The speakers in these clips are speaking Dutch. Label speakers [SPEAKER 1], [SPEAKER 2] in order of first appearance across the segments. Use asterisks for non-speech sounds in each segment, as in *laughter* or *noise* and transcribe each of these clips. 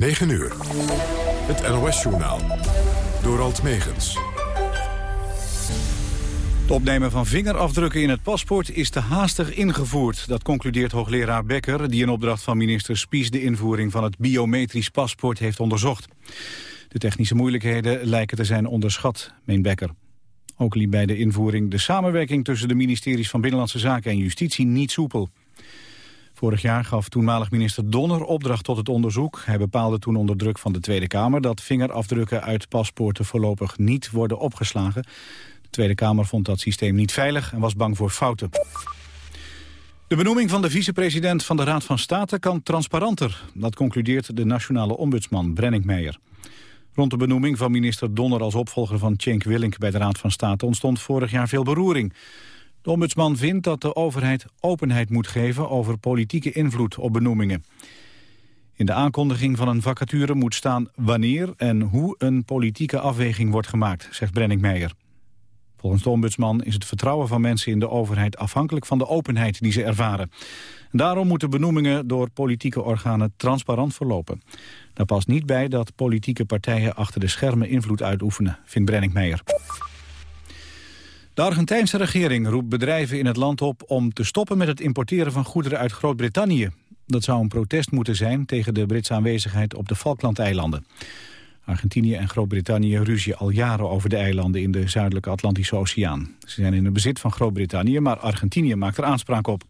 [SPEAKER 1] 9 uur. Het NOS-journaal. Door Alt Megens.
[SPEAKER 2] Het opnemen van vingerafdrukken in het paspoort is te haastig ingevoerd. Dat concludeert hoogleraar Becker, die in opdracht van minister Spies... de invoering van het biometrisch paspoort heeft onderzocht. De technische moeilijkheden lijken te zijn onderschat, meent Becker. Ook liep bij de invoering de samenwerking tussen de ministeries van Binnenlandse Zaken en Justitie niet soepel. Vorig jaar gaf toenmalig minister Donner opdracht tot het onderzoek. Hij bepaalde toen onder druk van de Tweede Kamer dat vingerafdrukken uit paspoorten voorlopig niet worden opgeslagen. De Tweede Kamer vond dat systeem niet veilig en was bang voor fouten. De benoeming van de vicepresident van de Raad van State kan transparanter. Dat concludeert de nationale ombudsman Brenning Meijer. Rond de benoeming van minister Donner als opvolger van Cenk Willink bij de Raad van State ontstond vorig jaar veel beroering. De ombudsman vindt dat de overheid openheid moet geven over politieke invloed op benoemingen. In de aankondiging van een vacature moet staan wanneer en hoe een politieke afweging wordt gemaakt, zegt Brenning Meijer. Volgens de ombudsman is het vertrouwen van mensen in de overheid afhankelijk van de openheid die ze ervaren. En daarom moeten benoemingen door politieke organen transparant verlopen. Daar past niet bij dat politieke partijen achter de schermen invloed uitoefenen, vindt Brenning Meijer. De Argentijnse regering roept bedrijven in het land op om te stoppen met het importeren van goederen uit Groot-Brittannië. Dat zou een protest moeten zijn tegen de Britse aanwezigheid op de Falklandeilanden. Argentinië en Groot-Brittannië ruzien al jaren over de eilanden in de zuidelijke Atlantische Oceaan. Ze zijn in het bezit van Groot-Brittannië, maar Argentinië maakt er aanspraak op.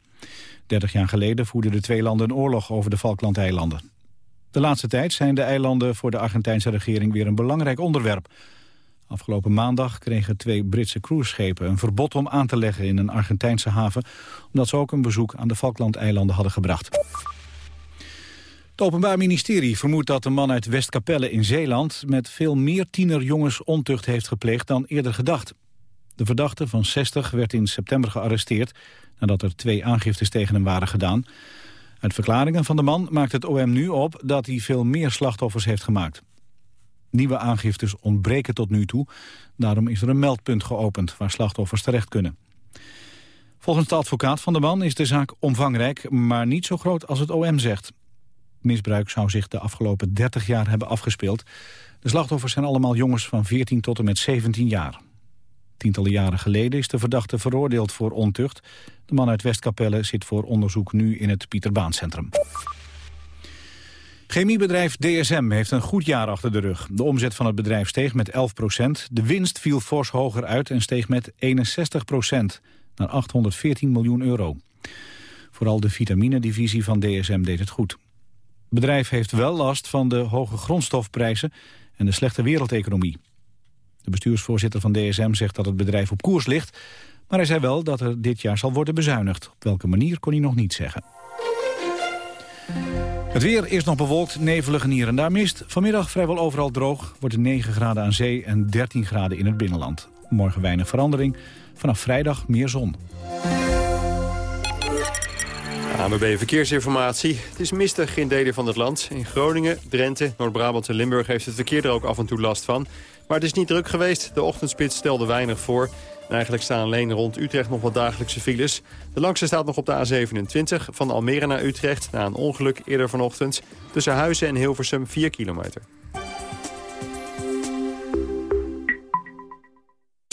[SPEAKER 2] Dertig jaar geleden voerden de twee landen een oorlog over de Falklandeilanden. De laatste tijd zijn de eilanden voor de Argentijnse regering weer een belangrijk onderwerp. Afgelopen maandag kregen twee Britse cruiseschepen een verbod om aan te leggen in een Argentijnse haven, omdat ze ook een bezoek aan de Falklandeilanden hadden gebracht. Het Openbaar Ministerie vermoedt dat de man uit Westkapelle in Zeeland met veel meer tienerjongens ontucht heeft gepleegd dan eerder gedacht. De verdachte van 60 werd in september gearresteerd nadat er twee aangiftes tegen hem waren gedaan. Uit verklaringen van de man maakt het OM nu op dat hij veel meer slachtoffers heeft gemaakt. Nieuwe aangiftes ontbreken tot nu toe. Daarom is er een meldpunt geopend waar slachtoffers terecht kunnen. Volgens de advocaat van de man is de zaak omvangrijk, maar niet zo groot als het OM zegt. Misbruik zou zich de afgelopen 30 jaar hebben afgespeeld. De slachtoffers zijn allemaal jongens van 14 tot en met 17 jaar. Tientallen jaren geleden is de verdachte veroordeeld voor ontucht. De man uit Westkapelle zit voor onderzoek nu in het Pieterbaancentrum. Chemiebedrijf DSM heeft een goed jaar achter de rug. De omzet van het bedrijf steeg met 11 procent. De winst viel fors hoger uit en steeg met 61 procent naar 814 miljoen euro. Vooral de vitamine-divisie van DSM deed het goed. Het bedrijf heeft wel last van de hoge grondstofprijzen en de slechte wereldeconomie. De bestuursvoorzitter van DSM zegt dat het bedrijf op koers ligt... maar hij zei wel dat er dit jaar zal worden bezuinigd. Op welke manier kon hij nog niet zeggen. Het weer is nog bewolkt, nevelig en hier en daar mist. Vanmiddag vrijwel overal droog, wordt het 9 graden aan zee en 13 graden in het binnenland. Morgen weinig verandering, vanaf vrijdag meer zon.
[SPEAKER 3] ANWB Verkeersinformatie. Het is mistig in delen van het land. In Groningen, Drenthe, Noord-Brabant en Limburg heeft het verkeer er ook af en toe last van. Maar het is niet druk geweest. De ochtendspits stelde weinig voor. En eigenlijk staan alleen rond Utrecht nog wat dagelijkse files. De langste staat nog op de A27 van Almere naar Utrecht... na een ongeluk eerder vanochtend. Tussen Huizen en Hilversum 4 kilometer.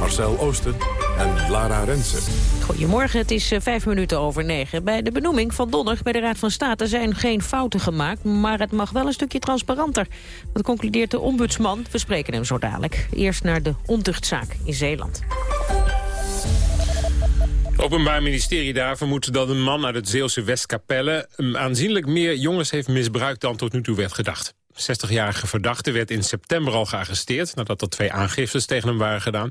[SPEAKER 1] Marcel Oosten en Lara Rensen.
[SPEAKER 4] Goedemorgen, het is eh, vijf minuten over negen. Bij de benoeming van Donner bij de Raad van State zijn geen fouten gemaakt... maar het mag wel een stukje transparanter. Dat concludeert de ombudsman. We spreken hem zo dadelijk. Eerst naar de ontuchtzaak in Zeeland.
[SPEAKER 5] Het Openbaar Ministerie daar vermoedt dat een man uit het Zeeuwse Westkapelle... aanzienlijk meer jongens heeft misbruikt dan tot nu toe werd gedacht. 60-jarige verdachte werd in september al gearresteerd... nadat er twee aangiftes tegen hem waren gedaan.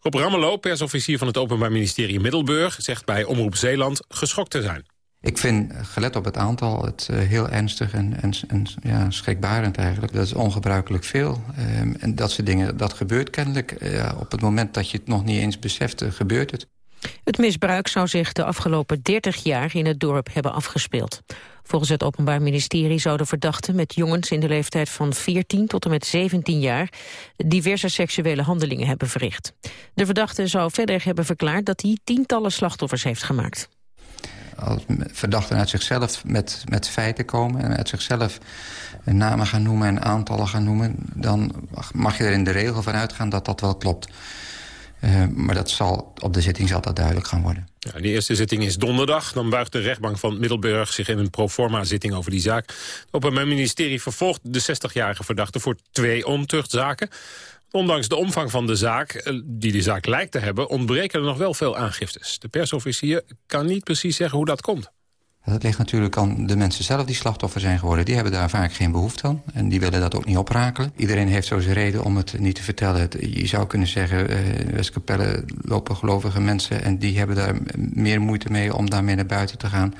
[SPEAKER 5] Rob Rammelo, persofficier van het Openbaar Ministerie Middelburg... zegt bij Omroep Zeeland geschokt te zijn.
[SPEAKER 6] Ik vind, gelet op het aantal, het uh, heel ernstig en, en, en ja, schrikbarend eigenlijk. Dat is ongebruikelijk veel. Um, en dat soort dingen, dat gebeurt kennelijk. Uh, op het moment dat je het nog niet eens beseft, uh, gebeurt het.
[SPEAKER 4] Het misbruik zou zich de afgelopen 30 jaar in het dorp hebben afgespeeld. Volgens het Openbaar Ministerie zouden verdachten met jongens in de leeftijd van 14 tot en met 17 jaar diverse seksuele handelingen hebben verricht. De verdachte zou verder hebben verklaard dat hij tientallen slachtoffers heeft gemaakt.
[SPEAKER 6] Als verdachten uit zichzelf met, met feiten komen en uit zichzelf namen gaan noemen en aantallen gaan noemen, dan mag je er in de regel van uitgaan dat dat wel klopt. Uh, maar dat zal, op de zitting zal dat duidelijk gaan worden.
[SPEAKER 5] Ja, de eerste zitting is donderdag. Dan buigt de rechtbank van Middelburg zich in een proforma-zitting over die zaak. Het Openbaar Ministerie vervolgt de 60-jarige verdachte voor twee ontuchtzaken. Ondanks de omvang van de zaak, eh, die de zaak lijkt te hebben... ontbreken er nog wel veel aangiftes. De persofficier kan niet precies zeggen hoe dat komt.
[SPEAKER 6] Dat ligt natuurlijk aan de mensen zelf die slachtoffer zijn geworden. Die hebben daar vaak geen behoefte aan. En die willen dat ook niet oprakelen. Iedereen heeft zo zijn reden om het niet te vertellen. Je zou kunnen zeggen, uh, Westkapelle lopen gelovige mensen... en die hebben daar meer moeite mee om daarmee naar buiten te gaan.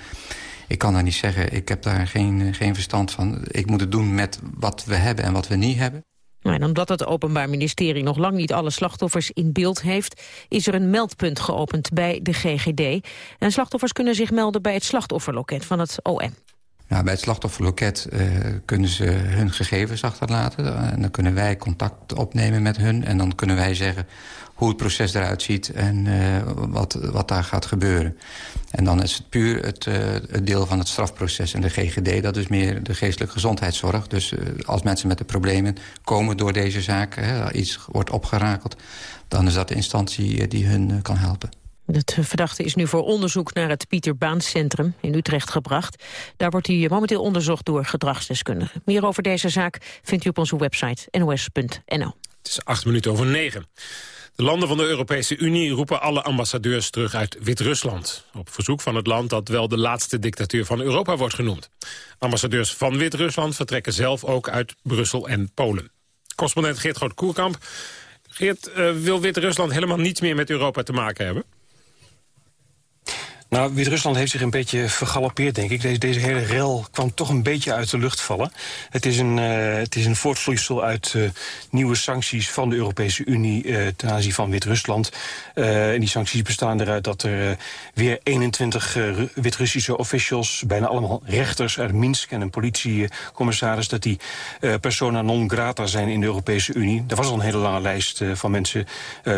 [SPEAKER 6] Ik kan daar niet zeggen, ik heb daar geen, geen verstand van. Ik moet het doen met wat we hebben en wat we niet hebben.
[SPEAKER 4] En omdat het Openbaar Ministerie nog lang niet alle slachtoffers in beeld heeft... is er een meldpunt geopend bij de GGD. En slachtoffers kunnen zich melden bij het slachtofferloket van het OM.
[SPEAKER 6] Nou, bij het slachtofferloket uh, kunnen ze hun gegevens achterlaten. En dan kunnen wij contact opnemen met hun. En dan kunnen wij zeggen hoe het proces eruit ziet en uh, wat, wat daar gaat gebeuren. En dan is het puur het, uh, het, deel van het strafproces. En de GGD, dat is meer de geestelijke gezondheidszorg. Dus uh, als mensen met de problemen komen door deze zaak... Hè, iets wordt opgerakeld, dan is dat de instantie die hun kan helpen.
[SPEAKER 4] Het verdachte is nu voor onderzoek naar het Pieter Baans Centrum in Utrecht gebracht. Daar wordt hij momenteel onderzocht door gedragsdeskundigen. Meer over deze zaak vindt u op onze website nos.nl.
[SPEAKER 5] Het is acht minuten over negen. De landen van de Europese Unie roepen alle ambassadeurs terug uit Wit-Rusland. Op verzoek van het land dat wel de laatste dictatuur van Europa wordt genoemd. Ambassadeurs van Wit-Rusland vertrekken zelf ook uit Brussel en Polen. Correspondent Geert Groot-Koerkamp. Geert, uh, wil Wit-Rusland helemaal niets meer met Europa te maken hebben?
[SPEAKER 7] Nou, Wit-Rusland heeft zich een beetje vergalopeerd, denk ik. Deze, deze hele rel kwam toch een beetje uit de lucht vallen. Het is een, uh, het is een voortvloeisel uit uh, nieuwe sancties van de Europese Unie uh, ten aanzien van Wit-Rusland. en die sancties bestaan eruit dat er weer 21 Wit-Russische officials, bijna allemaal rechters uit Minsk en een politiecommissaris, dat die persona non grata zijn in de Europese Unie. Er was al een hele lange lijst van mensen,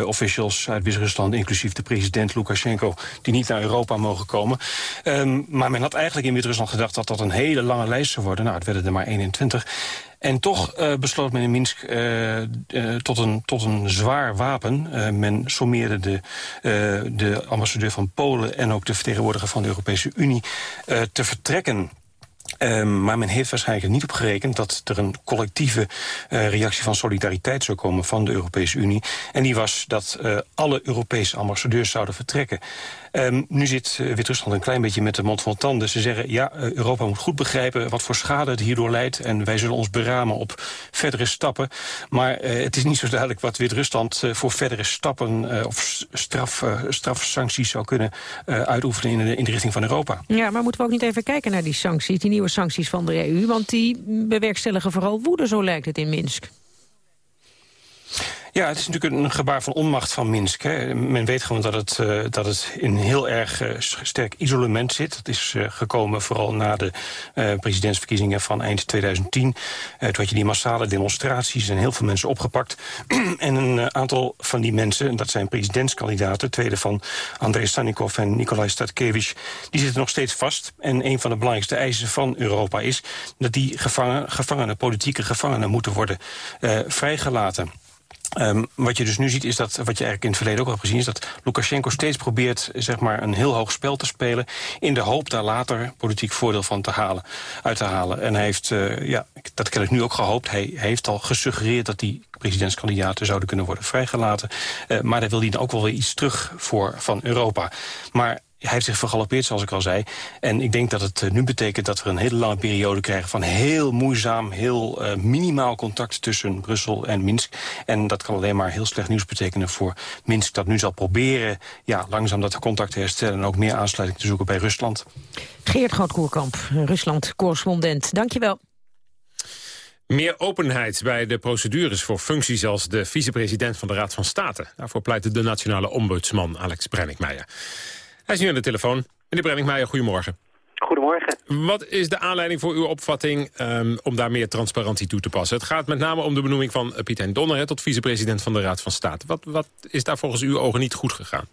[SPEAKER 7] officials uit Wit-Rusland, inclusief de president Lukashenko, die niet naar Europa mogen komen. Um, maar men had eigenlijk in Wit-Rusland gedacht dat dat een hele lange lijst zou worden. Nou, het werden er maar 21. En toch uh, besloot men in Minsk uh, uh, tot, een, tot een zwaar wapen. men sommeerde de, de ambassadeur van Polen... en ook de vertegenwoordiger van de Europese Unie te vertrekken. Um, maar men heeft waarschijnlijk niet op gerekend dat er een collectieve reactie van solidariteit zou komen van de Europese Unie. En die was dat alle Europese ambassadeurs zouden vertrekken. Um, nu zit uh, Wit-Rusland een klein beetje met de mond van tanden. Ze zeggen, ja, Europa moet goed begrijpen wat voor schade het hierdoor leidt... en wij zullen ons beramen op verdere stappen. Maar het is niet zo duidelijk wat Wit-Rusland voor verdere stappen... of straf, strafsancties zou kunnen uitoefenen in de, in de richting van Europa.
[SPEAKER 4] Ja, maar moeten we ook niet even kijken naar die sancties... Die nieuwe sancties van de EU? Want die bewerkstelligen vooral woede, zo lijkt het in Minsk.
[SPEAKER 7] Ja, het is natuurlijk een gebaar van onmacht van Minsk. Hè. Men weet gewoon dat het, uh, dat het in heel erg uh, sterk isolement zit. Dat is uh, gekomen vooral na de presidentsverkiezingen van eind 2010. toen had je die massale demonstraties en heel veel mensen opgepakt. *clears throat* en een aantal van die mensen, dat zijn presidentskandidaten... tweede van Andrei Stanikov en Nikolai Statkevich... die zitten nog steeds vast. En een van de belangrijkste eisen van Europa is... dat die gevangen, gevangenen, politieke gevangenen moeten worden vrijgelaten. Um, wat je dus nu ziet is dat, wat je eigenlijk in het verleden ook al gezien... is dat Lukashenko steeds probeert zeg maar, een heel hoog spel te spelen... in de hoop daar later politiek voordeel van te halen, uit te halen. En hij heeft, uh, ja, dat heb ik nu ook gehoopt... hij, heeft al gesuggereerd dat die presidentskandidaten zouden kunnen worden vrijgelaten. Uh, maar daar wil hij dan ook wel weer iets terug voor van Europa. Maar hij heeft zich vergalopeerd, zoals ik al zei. En ik denk dat het eh, nu betekent dat we een hele lange periode krijgen... van heel moeizaam, heel uh, minimaal contact tussen Brussel en Minsk. En dat kan alleen maar heel slecht nieuws betekenen voor Minsk... dat nu zal proberen ja, langzaam dat contact te herstellen... en ook meer aansluiting te zoeken bij Rusland.
[SPEAKER 4] Geert Grootkoerkamp, Rusland-correspondent. Dank je wel.
[SPEAKER 5] Meer openheid bij de procedures voor functies als de vicepresident van de Raad van State. Daarvoor pleitte de nationale ombudsman Alex Brenninkmeijer. Hij is nu aan de telefoon. Meneer Brenningmeijer, goedemorgen.
[SPEAKER 8] Goedemorgen.
[SPEAKER 5] Wat is de aanleiding voor uw opvatting um, om daar meer transparantie toe te passen? Het gaat met name om de benoeming van uh, Piet Hein Donner... Hè, tot vicepresident van de Raad van State. Wat, wat is daar volgens uw ogen niet goed gegaan?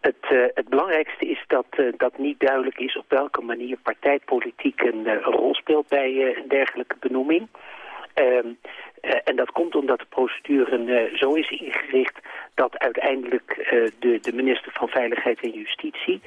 [SPEAKER 8] Het, uh, het, belangrijkste is dat, uh, dat niet duidelijk is op welke manier partijpolitiek een, uh, rol speelt bij een dergelijke benoeming. Ehm, en dat komt omdat de procedure zo is ingericht dat uiteindelijk uh, de, de minister van Veiligheid en Justitie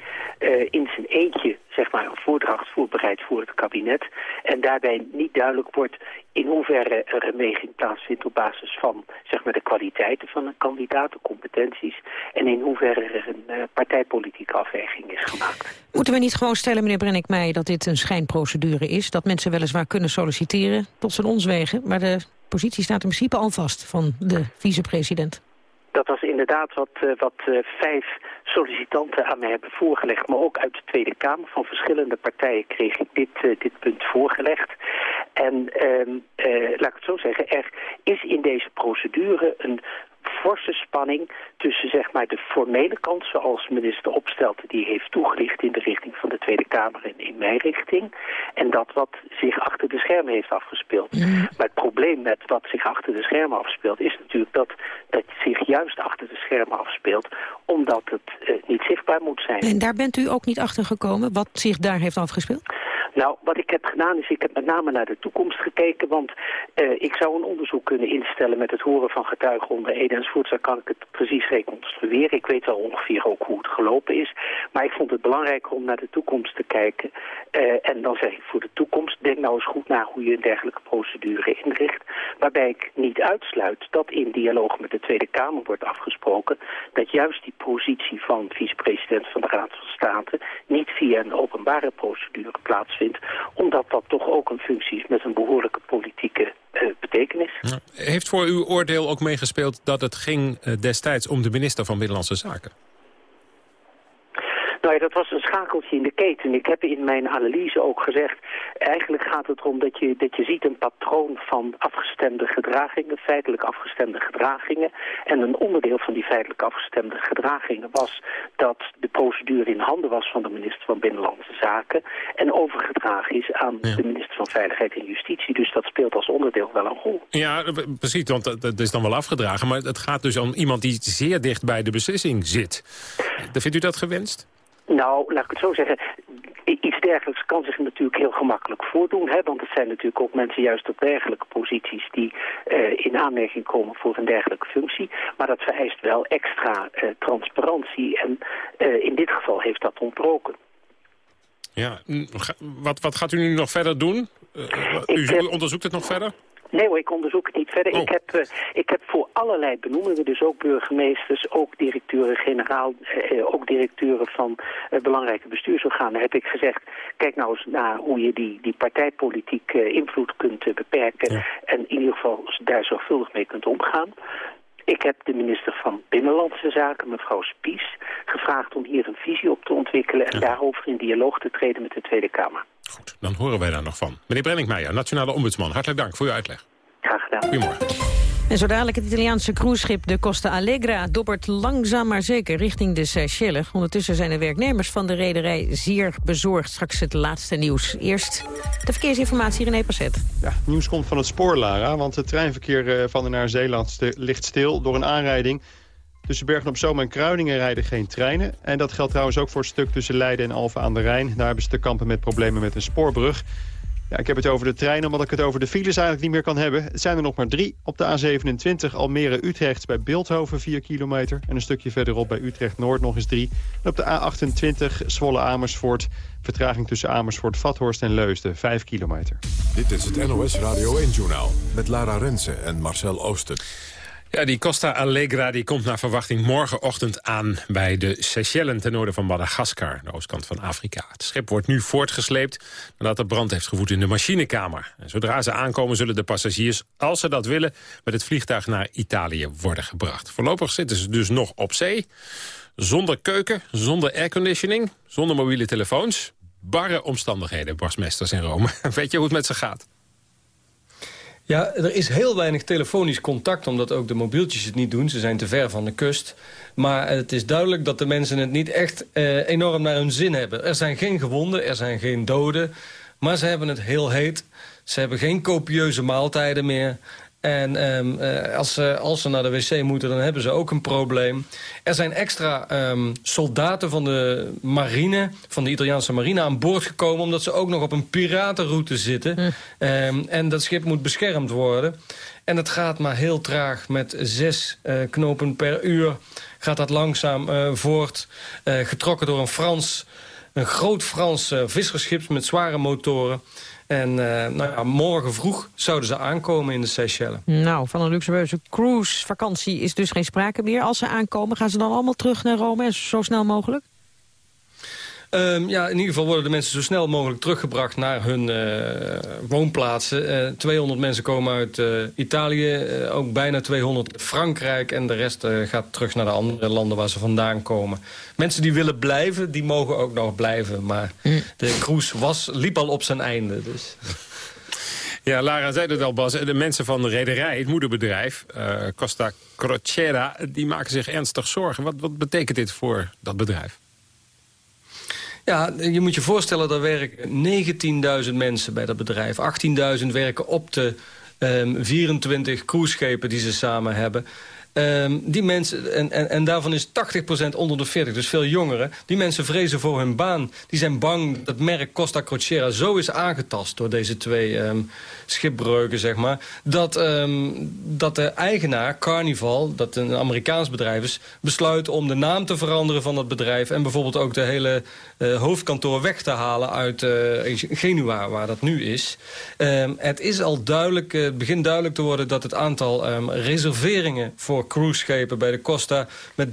[SPEAKER 8] in zijn eentje zeg maar, een voordracht voorbereidt voor het kabinet. En daarbij niet duidelijk wordt in hoeverre er een weging plaatsvindt op basis van zeg maar, de kwaliteiten van een kandidaat, de competenties. En in hoeverre er een partijpolitieke afweging is gemaakt.
[SPEAKER 4] Moeten we niet gewoon stellen, meneer Brennick-Meijer, dat dit een schijnprocedure is? Dat mensen weliswaar kunnen solliciteren tot zijn ons wegen, maar de positie staat in principe al vast van de vicepresident.
[SPEAKER 8] Dat was inderdaad wat, uh, wat uh, vijf sollicitanten aan mij hebben voorgelegd. Maar ook uit de Tweede Kamer van verschillende partijen kreeg ik dit, uh, dit punt voorgelegd. En ehm, laat ik het zo zeggen, er is in deze procedure een forse spanning tussen zeg maar, de formele kant, zoals minister Opstelten die heeft toegelicht in de richting van de Tweede Kamer en in mijn richting, en dat wat zich achter de schermen heeft afgespeeld. Mm. Maar het probleem met wat zich achter de schermen afspeelt is natuurlijk dat dat zich juist achter de schermen afspeelt, omdat het uh, niet zichtbaar moet zijn.
[SPEAKER 4] En daar bent u ook niet achter gekomen, wat zich daar heeft afgespeeld?
[SPEAKER 8] Nou, wat ik heb gedaan is, ik heb met name naar de toekomst gekeken, want uh, ik zou een onderzoek kunnen instellen met het horen van getuigen onder Ede enzovoort. Zo kan ik het precies reconstrueren. Ik weet wel ongeveer ook hoe het gelopen is, maar ik vond het belangrijker om naar de toekomst te kijken. Uh, en dan zeg ik voor de toekomst, denk nou eens goed na hoe je een dergelijke procedure inricht, waarbij ik niet uitsluit dat in dialoog met de Tweede Kamer wordt afgesproken dat juist die positie van vicepresident van de Raad van State niet via een openbare procedure plaatsvindt omdat dat toch ook een functie is met een behoorlijke politieke uh, betekenis.
[SPEAKER 5] Heeft voor uw oordeel ook meegespeeld dat het ging uh, destijds om de minister van Binnenlandse Zaken?
[SPEAKER 8] Dat was een schakeltje in de keten. Ik heb in mijn analyse ook gezegd... eigenlijk gaat het erom dat je, dat je ziet een patroon van afgestemde gedragingen... feitelijk afgestemde gedragingen. En een onderdeel van die feitelijk afgestemde gedragingen was... dat de procedure in handen was van de minister van Binnenlandse Zaken... en overgedragen is aan ja. de minister van Veiligheid en Justitie. Dus dat speelt als onderdeel wel een rol.
[SPEAKER 5] Ja, precies, want dat is dan wel afgedragen. Maar het gaat dus om iemand die zeer dicht bij de beslissing zit. Vindt u dat gewenst?
[SPEAKER 8] Nou, laat ik het zo zeggen. Iets dergelijks kan zich natuurlijk heel gemakkelijk voordoen. Hè? Want het zijn natuurlijk ook mensen juist op dergelijke posities... die uh, in aanmerking komen voor een dergelijke functie. Maar dat vereist wel extra uh, transparantie. En uh, in dit geval heeft dat ontbroken.
[SPEAKER 5] Ja, wat, wat gaat u nu nog verder doen? u, u onderzoekt het nog verder?
[SPEAKER 8] Nee hoor, ik onderzoek het niet verder.
[SPEAKER 5] Oh.
[SPEAKER 8] Ik, heb, uh, ik heb voor allerlei benoemingen, dus ook burgemeesters, ook directeuren-generaal, uh, ook directeuren van uh, belangrijke bestuursorganen, heb ik gezegd, kijk nou eens naar hoe je die, die partijpolitiek invloed kunt beperken ja. en in ieder geval daar zorgvuldig mee kunt omgaan. Ik heb de minister van Binnenlandse Zaken, mevrouw Spies, gevraagd om hier een visie op te ontwikkelen en ja. daarover in dialoog te treden met de Tweede Kamer.
[SPEAKER 5] Goed, dan horen wij daar nog van. Meneer Brenninkmeijer, Nationale Ombudsman, hartelijk dank voor uw uitleg.
[SPEAKER 8] Graag gedaan.
[SPEAKER 5] Goedemorgen.
[SPEAKER 4] En zo dadelijk het Italiaanse cruiseschip de Costa Allegra dobbert langzaam maar zeker richting de Seychelles. Ondertussen zijn de werknemers van de rederij zeer bezorgd. Straks het laatste nieuws. Eerst de verkeersinformatie René Passet.
[SPEAKER 3] Ja, nieuws komt van het spoor, Lara, want het treinverkeer eh, van en naar Zeeland ligt stil door een aanrijding. Tussen Bergen op Zoom en Kruiningen rijden geen treinen. En dat geldt trouwens ook voor het stuk tussen Leiden en Alphen aan de Rijn. Daar hebben ze te kampen met problemen met een spoorbrug. Ja, ik heb het over de treinen, omdat ik het over de files eigenlijk niet meer kan hebben. Het zijn er nog maar drie. Op de A27 Almere-Utrecht bij Beeldhoven 4 kilometer. En een stukje verderop bij Utrecht-Noord nog eens 3. En op de A28 Zwolle-Amersfoort. Vertraging tussen Amersfoort, Vathorst en Leusden 5 kilometer.
[SPEAKER 1] Dit is het NOS Radio 1-journaal met Lara Rensen en Marcel Oosten.
[SPEAKER 5] Ja, die Costa Allegra die komt naar verwachting morgenochtend aan... bij de Seychellen ten noorden van Madagaskar, de oostkant van Afrika. Het schip wordt nu voortgesleept nadat er brand heeft gewoed in de machinekamer. En zodra ze aankomen zullen de passagiers, als ze dat willen... met het vliegtuig naar Italië worden gebracht. Voorlopig zitten ze dus nog op zee, zonder keuken, zonder airconditioning... zonder mobiele telefoons. Barre omstandigheden, Barsmesters in Rome. *laughs* Weet je hoe het met ze gaat?
[SPEAKER 9] Ja, er is heel weinig telefonisch contact, omdat ook de mobieltjes het niet doen. Ze zijn te ver van de kust. Maar het is duidelijk dat de mensen het niet echt eh, enorm naar hun zin hebben. Er zijn geen gewonden, er zijn geen doden. Maar ze hebben het heel heet. Ze hebben geen copieuze maaltijden meer. En um, uh, als, ze, als ze naar de wc moeten, dan hebben ze ook een probleem. Er zijn extra um, soldaten van de marine, van de Italiaanse marine aan boord gekomen... omdat ze ook nog op een piratenroute zitten. Hm. Um, en dat schip moet beschermd worden. En het gaat maar heel traag met zes uh, knopen per uur. Gaat dat langzaam uh, voort, getrokken door een Frans... een groot Frans visserschip met zware motoren... En uh, nou ja, morgen vroeg zouden ze aankomen in de Seychelles.
[SPEAKER 4] Nou, van een luxueuze cruisevakantie is dus geen sprake meer. Als ze aankomen, gaan ze dan allemaal terug naar Rome, zo snel mogelijk?
[SPEAKER 9] Um, ja, in ieder geval worden de mensen zo snel mogelijk teruggebracht naar hun uh, woonplaatsen. Uh, 200 mensen komen uit uh, Italië, uh, ook bijna 200 uit Frankrijk... en de rest gaat terug naar de andere landen waar ze vandaan komen. Mensen die willen blijven, die mogen ook nog blijven. Maar mm. de cruise was, liep al op zijn einde, dus...
[SPEAKER 5] Ja, Lara zei het al, Bas. De mensen van de rederij, het moederbedrijf, Costa Crociera... die maken zich ernstig zorgen. Wat, wat betekent dit voor dat bedrijf?
[SPEAKER 9] Ja, je moet je voorstellen, er werken 19.000 mensen bij dat bedrijf. 18.000 werken op de um, 24 cruiseschepen die ze samen hebben. Um, die mensen, en, en, en daarvan is 80% onder de 40, dus veel jongeren. Die mensen vrezen voor hun baan. Die zijn bang dat merk Costa Crociera zo is aangetast... door deze twee um, schipbreuken, zeg maar. Dat, um, dat de eigenaar, Carnival, dat een Amerikaans bedrijf is... besluit om de naam te veranderen van dat bedrijf... en bijvoorbeeld ook de hele uh, hoofdkantoor weg te halen uit uh, Genua, waar dat nu is. het is al duidelijk, uh, begint duidelijk te worden... dat het aantal reserveringen voor cruiseschepen bij de Costa met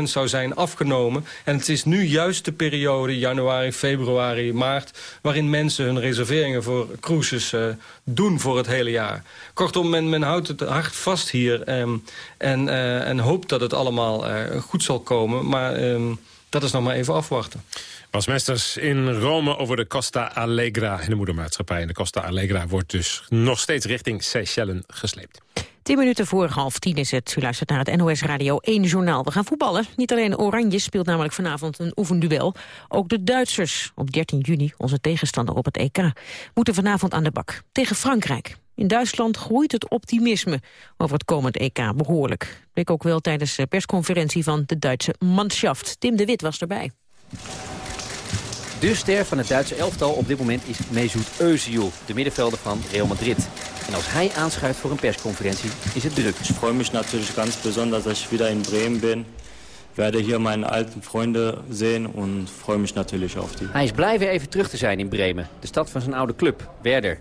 [SPEAKER 9] 30% zou zijn afgenomen. En het is nu juist de periode, januari, februari, maart... waarin mensen hun reserveringen voor cruises uh, doen voor het hele jaar. Kortom, men, houdt het hard vast hier um, en, uh, en hoopt dat het allemaal uh, goed zal komen. Maar um, dat is nog maar even afwachten.
[SPEAKER 5] Bas Mesters in Rome over de Costa Allegra in de moedermaatschappij. En de Costa Allegra wordt dus nog steeds richting Seychellen gesleept.
[SPEAKER 4] Tien minuten voor half tien is het. U luistert naar het NOS Radio 1 journaal. We gaan voetballen. Niet alleen Oranje speelt namelijk vanavond een oefenduel. Ook de Duitsers, op 13 juni, onze tegenstander op het EK... moeten vanavond aan de bak tegen Frankrijk. In Duitsland groeit het optimisme over het komend EK behoorlijk. Bleek ook wel tijdens de persconferentie van de Duitse manschaft. Tim de Wit was erbij.
[SPEAKER 10] De ster van het Duitse elftal op dit moment is Mesut Özil, de middenvelder van Real Madrid. En als hij aanschuift voor een persconferentie, is het druk.
[SPEAKER 11] Ik freue mich natürlich ganz besonders, dass ich wieder in Bremen bin. werde hier meine alten Freunde sehen und freue mich natürlich auf die.
[SPEAKER 10] Hij is blij weer even terug te zijn in Bremen, de stad van zijn oude club, Werder.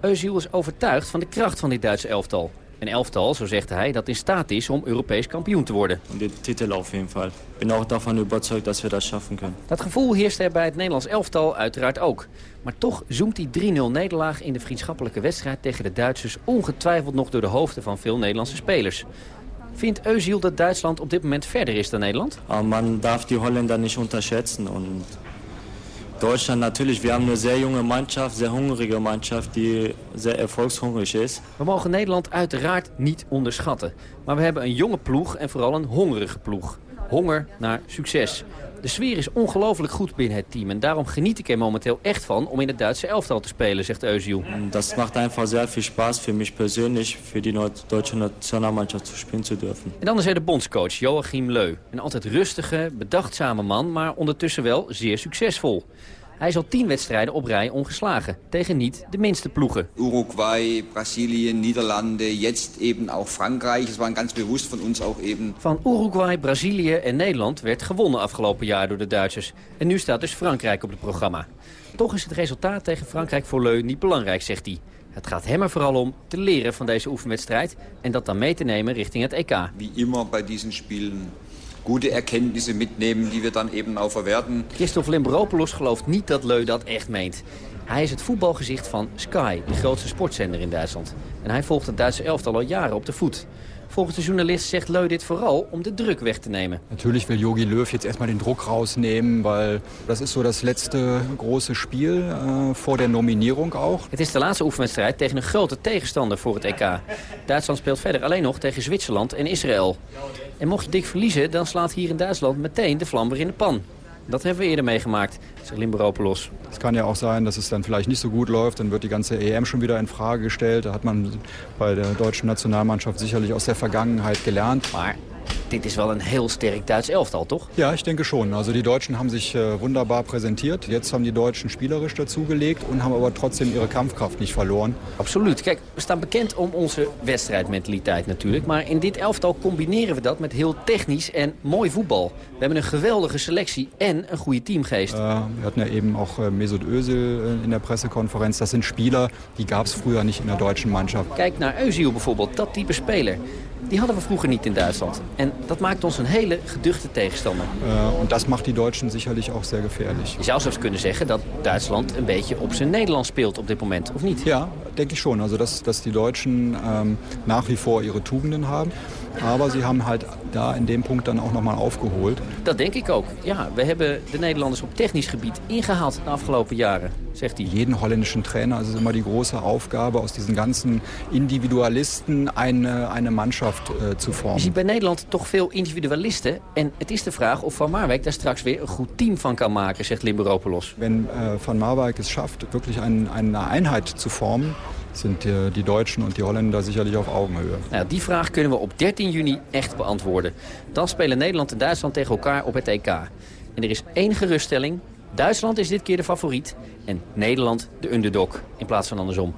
[SPEAKER 10] Özil is overtuigd van de kracht van dit Duitse elftal. Een elftal, zo zegt hij, dat in staat is om Europees kampioen te worden.
[SPEAKER 11] De titel op jeden Fall. Ik ben ook daarvan overtuigd dat we dat schaffen kunnen.
[SPEAKER 10] Dat gevoel heerst er bij het Nederlands elftal uiteraard ook. Maar toch zoomt die 3-0 nederlaag in de vriendschappelijke wedstrijd tegen de Duitsers... ongetwijfeld nog door de hoofden van veel Nederlandse spelers. Vindt Özil dat Duitsland op dit moment verder is dan Nederland?
[SPEAKER 11] Man darf die Holländer niet onderschatten. Deutschland natürlich, wir haben eine sehr junge Mannschaft, sehr hungrige Mannschaft, die sehr erfolgshungrig ist.
[SPEAKER 10] We mogen Nederland uiteraard niet onderschatten. Maar we hebben een jonge ploeg en vooral een hongerige ploeg. Honger naar succes. De sfeer is ongelooflijk goed binnen het team. En daarom geniet ik er momenteel echt van om in het Duitse elftal te spelen, zegt Özil.
[SPEAKER 11] Das macht einfach sehr viel Spaß für mich persönlich, für die deutsche Nationalmannschaft zu spielen zu dürfen.
[SPEAKER 10] En dan is er de bondscoach Joachim Leu. Een altijd rustige, bedachtzame man, maar ondertussen wel zeer succesvol. Hij is al tien wedstrijden op rij ongeslagen. Tegen niet de minste ploegen.
[SPEAKER 12] Uruguay, Brasilien, Niederlande, jetzt eben auch Frankreich. Es war ganz bewusst von uns auch eben.
[SPEAKER 10] Van Uruguay, Brazilië en Nederland werd gewonnen afgelopen jaar door de Duitsers. En nu staat dus Frankrijk op het programma. Toch is het resultaat tegen Frankrijk voor Leu niet belangrijk, zegt hij. Het gaat hem er vooral om te leren van deze oefenwedstrijd... en dat dan mee te nemen richting het EK.
[SPEAKER 12] Wie immer bij deze spelen goede Erkenntnisse mitnehmen, die we dan eben auch verwerten.
[SPEAKER 10] Christophe Limbropoulos gelooft niet dat Leu dat echt meent. Hij is het voetbalgezicht van Sky, de grootste sportzender in Duitsland. En hij volgt het Duitse elftal al jaren op de voet. Volgens de journalist zegt Leu dit vooral om de druk weg te nemen.
[SPEAKER 13] Natuurlijk wil Jogi Löw jetzt erstmal den Druck rausnehmen, weil das ist so das letzte große Spiel äh, vor der Nominierung auch.
[SPEAKER 10] Het is de laatste oefenwedstrijd tegen een grote tegenstander voor het EK. Duitsland speelt verder alleen nog tegen Zwitserland en Israël. En mocht je dik verliezen, dan slaat hier in Duitsland meteen de vlam weer in de pan. Dat hebben we eerder meegemaakt, zegt Limberopolos.
[SPEAKER 13] Es kann ja auch sein, dass es dann vielleicht nicht so gut läuft. Dann wird die ganze EM schon wieder in Frage gestellt. Da hat man bei der deutschen Nationalmannschaft sicherlich aus der Vergangenheit gelernt.
[SPEAKER 10] Maar dit is wel een heel sterk Duits elftal, toch?
[SPEAKER 13] Ja, ich denke schon. Also die Deutschen haben sich äh, wunderbar präsentiert. Jetzt haben die Deutschen spielerisch dazugelegt und haben aber trotzdem ihre Kampfkraft nicht verloren.
[SPEAKER 10] Absoluut. Kijk, we staan bekend om onze wedstrijdmentaliteit natuurlijk. Maar in dit elftal combineren we dat met heel technisch en mooi voetbal. We hebben een geweldige selectie en een goede teamgeest.
[SPEAKER 13] Äh, wir hatten ja eben auch äh, Mesut Özil in der Pressekonferenz. Das sind Spieler, die gab es früher nicht in der deutschen Mannschaft.
[SPEAKER 10] Kijk naar Özil bijvoorbeeld, dat type speler. Die hadden we vroeger niet in Duitsland. En dat maakt ons een hele geduchte tegenstander.
[SPEAKER 13] Uh, und das macht die Deutschen sicherlich auch sehr gefährlich.
[SPEAKER 10] Je zou zelfs kunnen zeggen dat Duitsland een beetje op zijn Nederlands speelt op dit moment, of niet?
[SPEAKER 13] Ja, denke ich schon. Also dass die Deutschen ähm, nach wie vor ihre Tugenden haben. Aber sie haben halt da in dem Punkt dan ook nochmal aufgeholt.
[SPEAKER 10] Dat denk ik ook. Ja, we hebben de Nederlanders op technisch gebied ingehaald de afgelopen jaren, zegt hij.
[SPEAKER 13] Jeden holländischen Trainer is het immer die große Aufgabe, aus diesen ganzen Individualisten eine, eine Mannschaft uh, zu formen.
[SPEAKER 10] Je ziet bij Nederland toch veel individualisten. En het is de vraag of Van Marwijk daar straks weer een goed team van kan maken, zegt Limberopolos.
[SPEAKER 13] Wenn uh, Van Marwijk es schafft, wirklich een, eine Einheit zu formen, sind die, die Deutschen und die Holländer sicherlich auf Augenhöhe.
[SPEAKER 10] Nou, die vraag kunnen we op 13 juni echt beantwoorden. Dan spelen Nederland en Duitsland tegen elkaar op het EK. En er is één geruststelling. Duitsland is dit keer de favoriet en Nederland de underdog in plaats van andersom.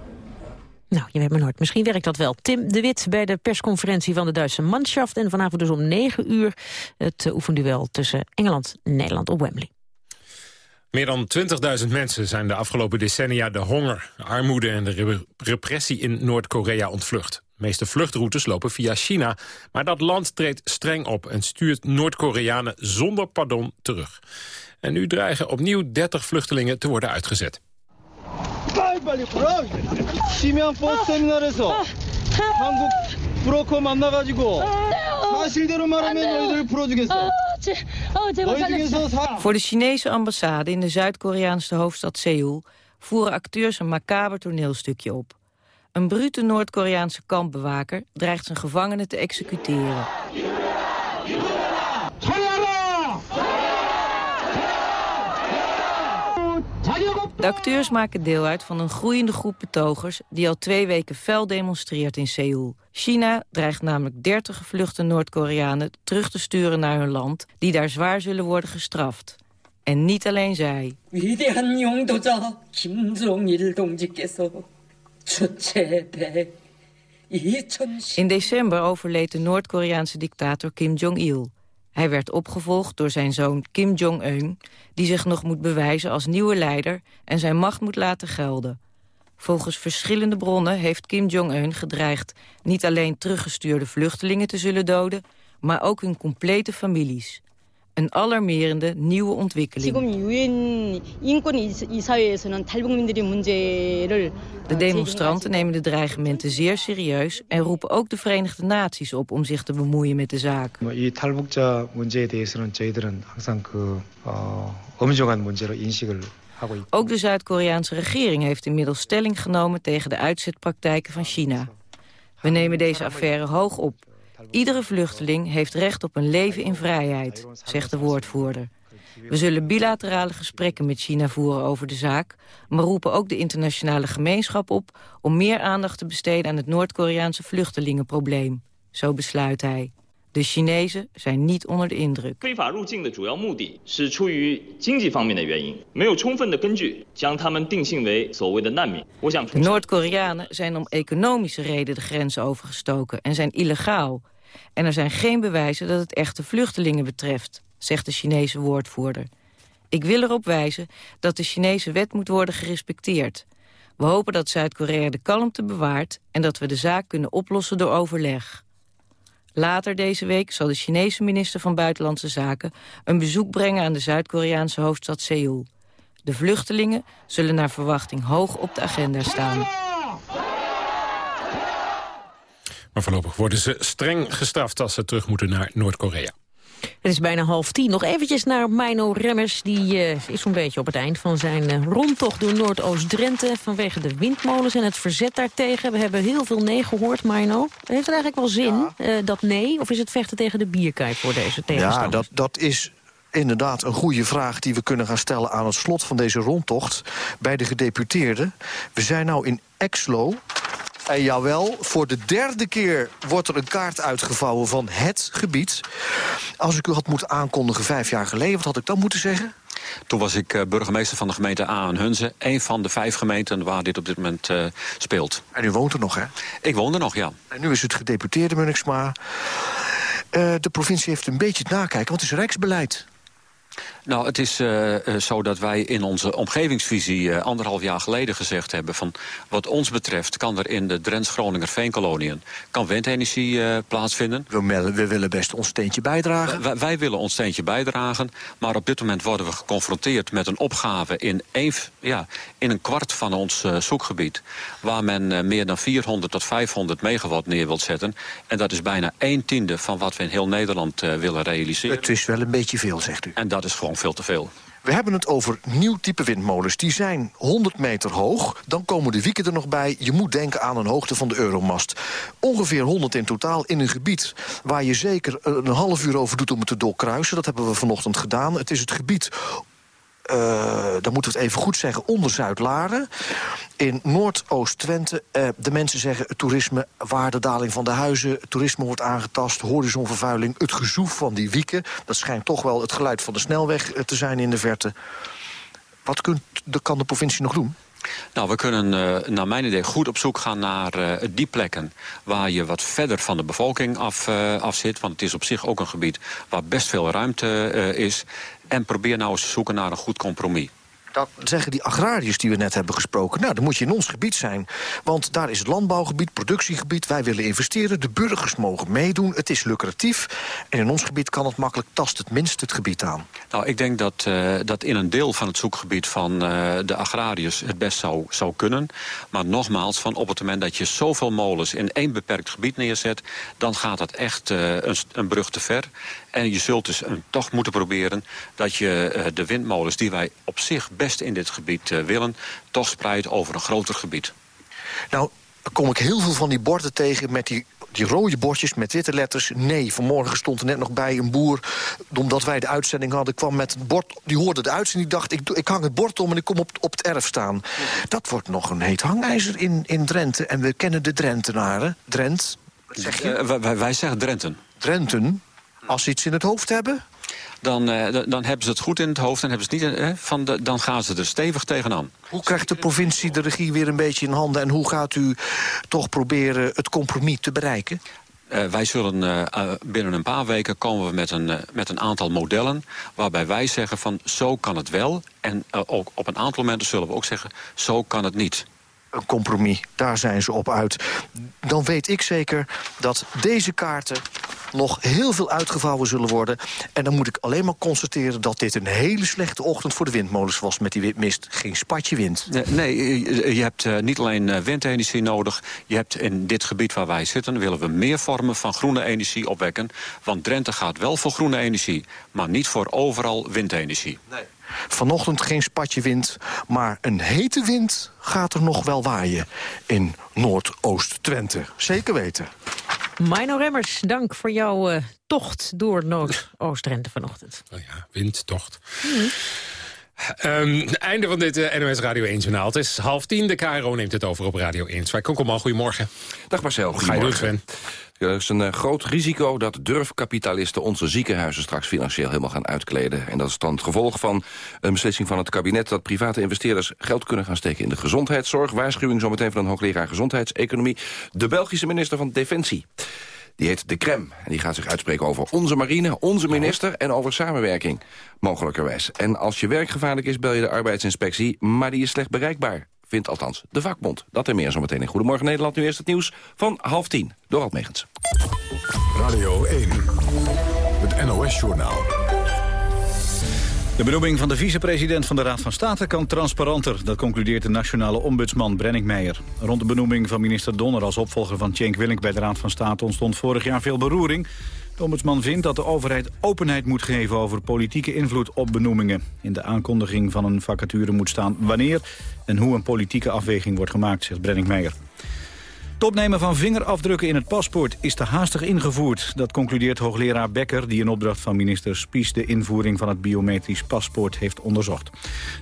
[SPEAKER 4] Nou, je weet maar nooit. Misschien werkt dat wel. Tim de Wit bij de persconferentie van de Duitse manschaft. En vanavond dus om 9 uur het oefenduel tussen Engeland en Nederland op Wembley.
[SPEAKER 5] Meer dan 20.000 mensen zijn de afgelopen decennia de honger, armoede en de repressie in Noord-Korea ontvlucht. De meeste vluchtroutes lopen via China, maar dat land treedt streng op en stuurt Noord-Koreanen zonder pardon terug. En nu dreigen opnieuw 30 vluchtelingen te worden uitgezet.
[SPEAKER 14] Voor de Chinese ambassade in de Zuid-Koreaanse hoofdstad Seoul... voeren acteurs een macaber toneelstukje op. Een brute Noord-Koreaanse kampbewaker dreigt zijn gevangenen te executeren. De acteurs maken deel uit van een groeiende groep betogers... die al twee weken fel demonstreert in Seoul. China dreigt namelijk 30 gevluchte Noord-Koreanen terug te sturen naar hun land... die daar zwaar zullen worden gestraft. En niet alleen zij. In december overleed de Noord-Koreaanse dictator Kim Jong-il. Hij werd opgevolgd door zijn zoon Kim Jong-un... die zich nog moet bewijzen als nieuwe leider en zijn macht moet laten gelden. Volgens verschillende bronnen heeft Kim Jong-un gedreigd... niet alleen teruggestuurde vluchtelingen te zullen doden... maar ook hun complete families. Een alarmerende nieuwe ontwikkeling. De demonstranten nemen de dreigementen zeer serieus... en roepen ook de Verenigde Naties op om zich te bemoeien met de zaak. Ook de Zuid-Koreaanse regering heeft inmiddels stelling genomen... tegen de uitzetpraktijken van China. We nemen deze affaire hoog op... Iedere vluchteling heeft recht op een leven in vrijheid, zegt de woordvoerder. We zullen bilaterale gesprekken met China voeren over de zaak... maar roepen ook de internationale gemeenschap op... om meer aandacht te besteden aan het Noord-Koreaanse vluchtelingenprobleem. Zo besluit hij. De Chinezen zijn niet onder de indruk. De Noord-Koreanen zijn om economische reden de grens overgestoken en zijn illegaal. En er zijn geen bewijzen dat het echte vluchtelingen betreft, zegt de Chinese woordvoerder. Ik wil erop wijzen dat de Chinese wet moet worden gerespecteerd. We hopen dat Zuid-Korea de kalmte bewaart en dat we de zaak kunnen oplossen door overleg. Later deze week zal de Chinese minister van Buitenlandse Zaken... een bezoek brengen aan de Zuid-Koreaanse hoofdstad Seoul. De vluchtelingen zullen naar verwachting hoog op de agenda staan.
[SPEAKER 5] Maar voorlopig worden ze streng gestraft als ze terug moeten naar Noord-Korea.
[SPEAKER 4] Het is bijna half tien. Nog eventjes naar Mino Remmers. Die uh, is zo'n beetje op het eind van zijn uh, rondtocht door Noordoost-Drenthe... vanwege de windmolens en het verzet daartegen. We hebben heel veel nee gehoord, Mino. Heeft het eigenlijk wel zin, ja. uh, dat nee? Of is het vechten tegen de bierkijk voor deze tegenstander?
[SPEAKER 15] Ja, dat, dat is inderdaad een goede vraag die we kunnen gaan stellen... aan het slot van deze rondtocht bij de gedeputeerden. We zijn nou in Exlo... En jawel, voor de derde keer wordt er een kaart uitgevouwen van het gebied. Als ik u had moeten aankondigen vijf jaar geleden, wat had ik dan moeten zeggen?
[SPEAKER 16] Toen was ik uh, burgemeester van de gemeente A en Hunze. Een van de vijf gemeenten waar dit op dit moment uh, speelt.
[SPEAKER 15] En u woont er nog, hè?
[SPEAKER 16] Ik woon er nog, ja.
[SPEAKER 15] En nu is het gedeputeerde Munniksma. Uh, de provincie heeft een beetje het nakijken, want het is rijksbeleid.
[SPEAKER 16] Nou, het is uh, zo dat wij in onze omgevingsvisie uh, anderhalf jaar geleden gezegd hebben... van wat ons betreft kan er in de Drents-Groninger veenkoloniën... kan windenergie uh, plaatsvinden.
[SPEAKER 15] We, we, willen best ons steentje bijdragen.
[SPEAKER 16] Wij, wij, willen ons steentje bijdragen. Maar op dit moment worden we geconfronteerd met een opgave... in een, ja, in een kwart van ons zoekgebied... waar men meer dan 400 tot 500 megawatt neer wil zetten. En dat is bijna een tiende van wat we in heel Nederland willen realiseren.
[SPEAKER 15] Het is wel een beetje veel, zegt u.
[SPEAKER 16] En dat is gewoon veel te veel.
[SPEAKER 15] We hebben het over nieuw type windmolens. Die zijn 100 meter hoog. Dan komen de wieken er nog bij. Je moet denken aan een hoogte van de Euromast. Ongeveer 100 in totaal in een gebied waar je zeker een half uur over doet om het te doorkruisen. Dat hebben we vanochtend gedaan. Het is het gebied dan moeten we het even goed zeggen, onder Zuid-Laren. In Noordoost-Twente, uh, de mensen zeggen toerisme, waardedaling van de huizen, toerisme wordt aangetast, horizonvervuiling, het gezoef van die wieken. Dat schijnt toch wel het geluid van de snelweg te zijn in de verte. Wat kunt, kan de provincie nog doen?
[SPEAKER 16] Nou, we kunnen naar mijn idee goed op zoek gaan naar die plekken... waar je wat verder van de bevolking af, af zit. Want het is op zich ook een gebied waar best veel ruimte is. En probeer nou eens te zoeken naar een goed compromis
[SPEAKER 15] dan zeggen die agrariërs die we net hebben gesproken... nou, dan moet je in ons gebied zijn. Want daar is het landbouwgebied, productiegebied. Wij willen investeren, de burgers mogen meedoen. Het is lucratief. En in ons gebied kan het makkelijk, tast het minst het gebied aan.
[SPEAKER 16] Nou, ik denk dat, uh, dat in een deel van het zoekgebied van uh, de agrariërs... het best zou, zou kunnen. Maar nogmaals, van op het moment dat je zoveel molens... in één beperkt gebied neerzet... dan gaat dat echt uh, een, een brug te ver. En je zult dus toch moeten proberen dat je de windmolens... die wij op zich best in dit gebied uh, willen... toch spreidt over een groter gebied.
[SPEAKER 15] Nou, kom ik heel veel van die borden tegen met die die rode bordjes met witte letters. Nee, vanmorgen stond er net nog bij een boer... omdat wij de uitzending hadden, kwam met het bord... die hoorde de uitzending, die dacht, ik, ik hang het bord om... en ik kom op, op het erf staan. Dat wordt nog een heet hangijzer in, in Drenthe. En we kennen de Drentenaren. Drent, zeg je?
[SPEAKER 16] Uh, wij, wij zeggen Drenten.
[SPEAKER 15] Drenten? Als ze iets in het hoofd hebben?
[SPEAKER 16] Dan, uh, dan hebben ze het goed in het hoofd en hebben ze het niet. Uh, van de, dan gaan ze er stevig tegenaan.
[SPEAKER 15] Hoe krijgt de provincie de regie weer een beetje in handen... en hoe gaat u toch proberen het compromis te bereiken?
[SPEAKER 16] Uh, wij zullen uh, binnen een paar weken komen we met een, uh, met een aantal modellen... waarbij wij zeggen van zo kan het wel. En ook op een aantal momenten zullen we ook zeggen zo kan het niet
[SPEAKER 15] een compromis. Daar zijn ze op uit. Dan weet ik zeker dat deze kaarten nog heel veel uitgevouwen zullen worden. En dan moet ik alleen maar constateren dat dit een hele slechte ochtend voor de windmolens was met die windmist. Geen spatje wind.
[SPEAKER 16] Nee, nee je hebt uh, niet alleen uh, windenergie nodig. Je hebt in dit gebied waar wij zitten, willen we meer vormen van groene energie opwekken. Want Drenthe gaat wel voor groene energie, maar niet voor overal windenergie.
[SPEAKER 15] Nee. Vanochtend geen spatje wind, maar een hete wind gaat er nog wel waaien. In Noordoost-Twente, zeker weten.
[SPEAKER 4] Mino Remmers, dank voor jouw uh, tocht door Noordoost-Drenthe vanochtend.
[SPEAKER 5] Oh ja, windtocht. Mm. Um, einde van dit uh, eh, NOS Radio 1 journaal. Het is half tien, de KRO neemt het over op Radio 1. Wij Konkelman, goedemorgen.
[SPEAKER 17] Dag Marcel,
[SPEAKER 5] Ga je doen, Sven?
[SPEAKER 17] Er is een uh, groot risico dat durfkapitalisten onze ziekenhuizen straks financieel helemaal gaan uitkleden. En dat is dan het gevolg van een beslissing van het kabinet dat private investeerders geld kunnen gaan steken in de gezondheidszorg. Waarschuwing zometeen van een hoogleraar gezondheidseconomie. De Belgische minister van Defensie. Die heet De Krem. En die gaat zich uitspreken over onze marine, onze minister... en over samenwerking, mogelijkerwijs. En als je werk gevaarlijk is, bel je de arbeidsinspectie... maar die is slecht bereikbaar, vindt althans de vakbond. Dat en meer zometeen in Goedemorgen Nederland. Nu eerst het nieuws van half tien. Door Megens.
[SPEAKER 1] Radio 1, het NOS-journaal.
[SPEAKER 2] De benoeming van de vicepresident van de Raad van State kan transparanter. Dat concludeert de nationale ombudsman Brennick Meijer. Rond de benoeming van minister Donner als opvolger van Cenk Willink bij de Raad van State ontstond vorig jaar veel beroering. De ombudsman vindt dat de overheid openheid moet geven over politieke invloed op benoemingen. In de aankondiging van een vacature moet staan wanneer en hoe een politieke afweging wordt gemaakt, zegt Brennick Meijer. Het opnemen van vingerafdrukken in het paspoort is te haastig ingevoerd. Dat concludeert hoogleraar Becker, die in opdracht van minister Spies... de invoering van het biometrisch paspoort heeft onderzocht.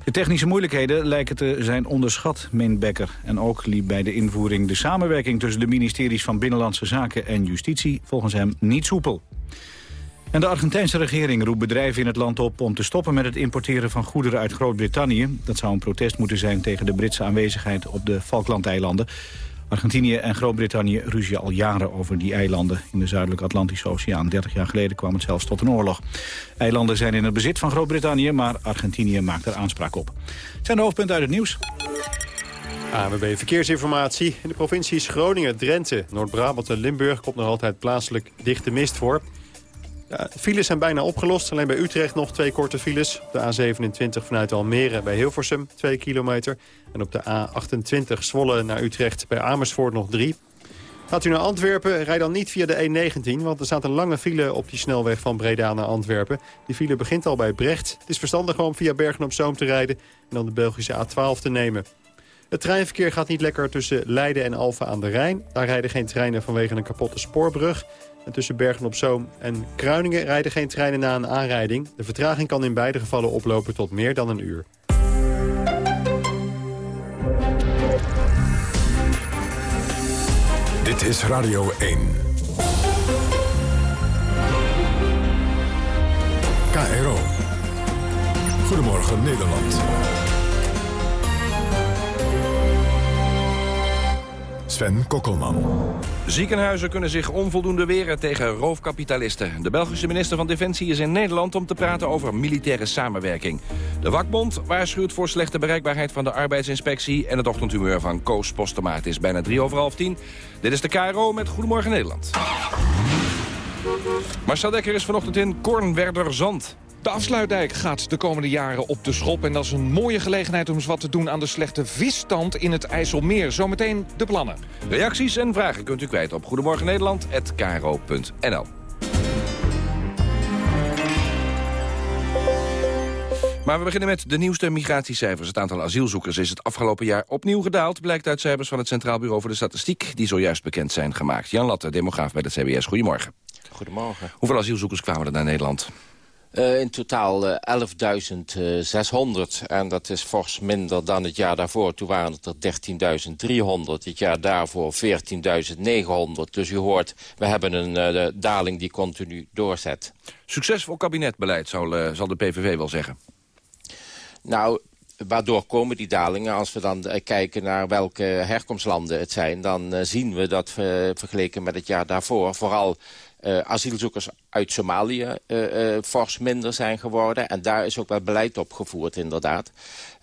[SPEAKER 2] De technische moeilijkheden lijken te zijn onderschat, meent Becker. En ook liep bij de invoering de samenwerking... tussen de ministeries van Binnenlandse Zaken en Justitie... volgens hem niet soepel. En de Argentijnse regering roept bedrijven in het land op om te stoppen met het importeren van goederen uit Groot-Brittannië. Dat zou een protest moeten zijn tegen de Britse aanwezigheid op de Falklandeilanden. Argentinië en Groot-Brittannië ruzien al jaren over die eilanden in de zuidelijke Atlantische Oceaan. 30 jaar geleden kwam het zelfs tot een oorlog. Eilanden zijn in het bezit van Groot-Brittannië, maar Argentinië maakt er aanspraak op. Het zijn de hoofdpunten uit het nieuws.
[SPEAKER 3] ANWB Verkeersinformatie. In de provincies Groningen, Drenthe, Noord-Brabant en Limburg... komt nog altijd plaatselijk dichte mist voor. Ja, files zijn bijna opgelost. Alleen bij Utrecht nog twee korte files. Op de A27 vanuit Almere bij Hilversum, 2 kilometer. En op de A28 Zwolle naar Utrecht bij Amersfoort nog 3. Gaat u naar Antwerpen, rijd dan niet via de E19... want er staat een lange file op die snelweg van Breda naar Antwerpen. Die file begint al bij Brecht. Het is verstandig om via Bergen-op-Zoom te rijden... en dan de Belgische A12 te nemen. Het treinverkeer gaat niet lekker tussen Leiden en Alphen aan de Rijn. Daar rijden geen treinen vanwege een kapotte spoorbrug. En tussen Bergen-op-Zoom en Kruiningen rijden geen treinen na een aanrijding. De vertraging kan in beide gevallen oplopen tot meer dan een uur.
[SPEAKER 1] Dit is Radio 1. KRO. Goedemorgen Nederland. Sven Kokkelman.
[SPEAKER 17] Ziekenhuizen kunnen zich onvoldoende weren tegen roofkapitalisten. De Belgische minister van Defensie is in Nederland om te praten over militaire samenwerking. De vakbond waarschuwt voor slechte bereikbaarheid van de arbeidsinspectie... en het ochtendhumeur van Koos Postemaat is bijna drie over half tien. Dit is de KRO met Goedemorgen Nederland. Marcel Dekker is vanochtend in Kornwerder Zand.
[SPEAKER 18] De afsluitdijk gaat de komende jaren op de schop. En dat is een mooie gelegenheid om eens wat te doen aan de slechte visstand in het IJsselmeer. Zometeen de plannen.
[SPEAKER 17] Reacties en vragen kunt u kwijt op Goedemorgen Nederland@kro.nl. Maar we beginnen met de nieuwste migratiecijfers. Het aantal asielzoekers is het afgelopen jaar opnieuw gedaald... blijkt uit cijfers van het Centraal Bureau voor de Statistiek... die zojuist bekend zijn gemaakt. Jan Latte, demograaf bij het CBS. Goedemorgen.
[SPEAKER 19] Goedemorgen.
[SPEAKER 17] Hoeveel asielzoekers kwamen er naar Nederland?
[SPEAKER 19] Uh, in totaal uh, eh, 11.600 en dat is fors minder dan het jaar daarvoor. Toen waren het er 13.300, het jaar daarvoor 14.900. Dus u hoort, we hebben een uh, daling die continu doorzet.
[SPEAKER 17] Succesvol kabinetbeleid, zal, zal de PVV wel zeggen.
[SPEAKER 19] Nou, waardoor komen die dalingen? Als we dan kijken naar welke herkomstlanden het zijn... dan zien we dat we vergeleken met het jaar daarvoor... vooral uh, asielzoekers uit Somalië uh, fors minder zijn geworden. En daar is ook wel beleid op gevoerd, inderdaad.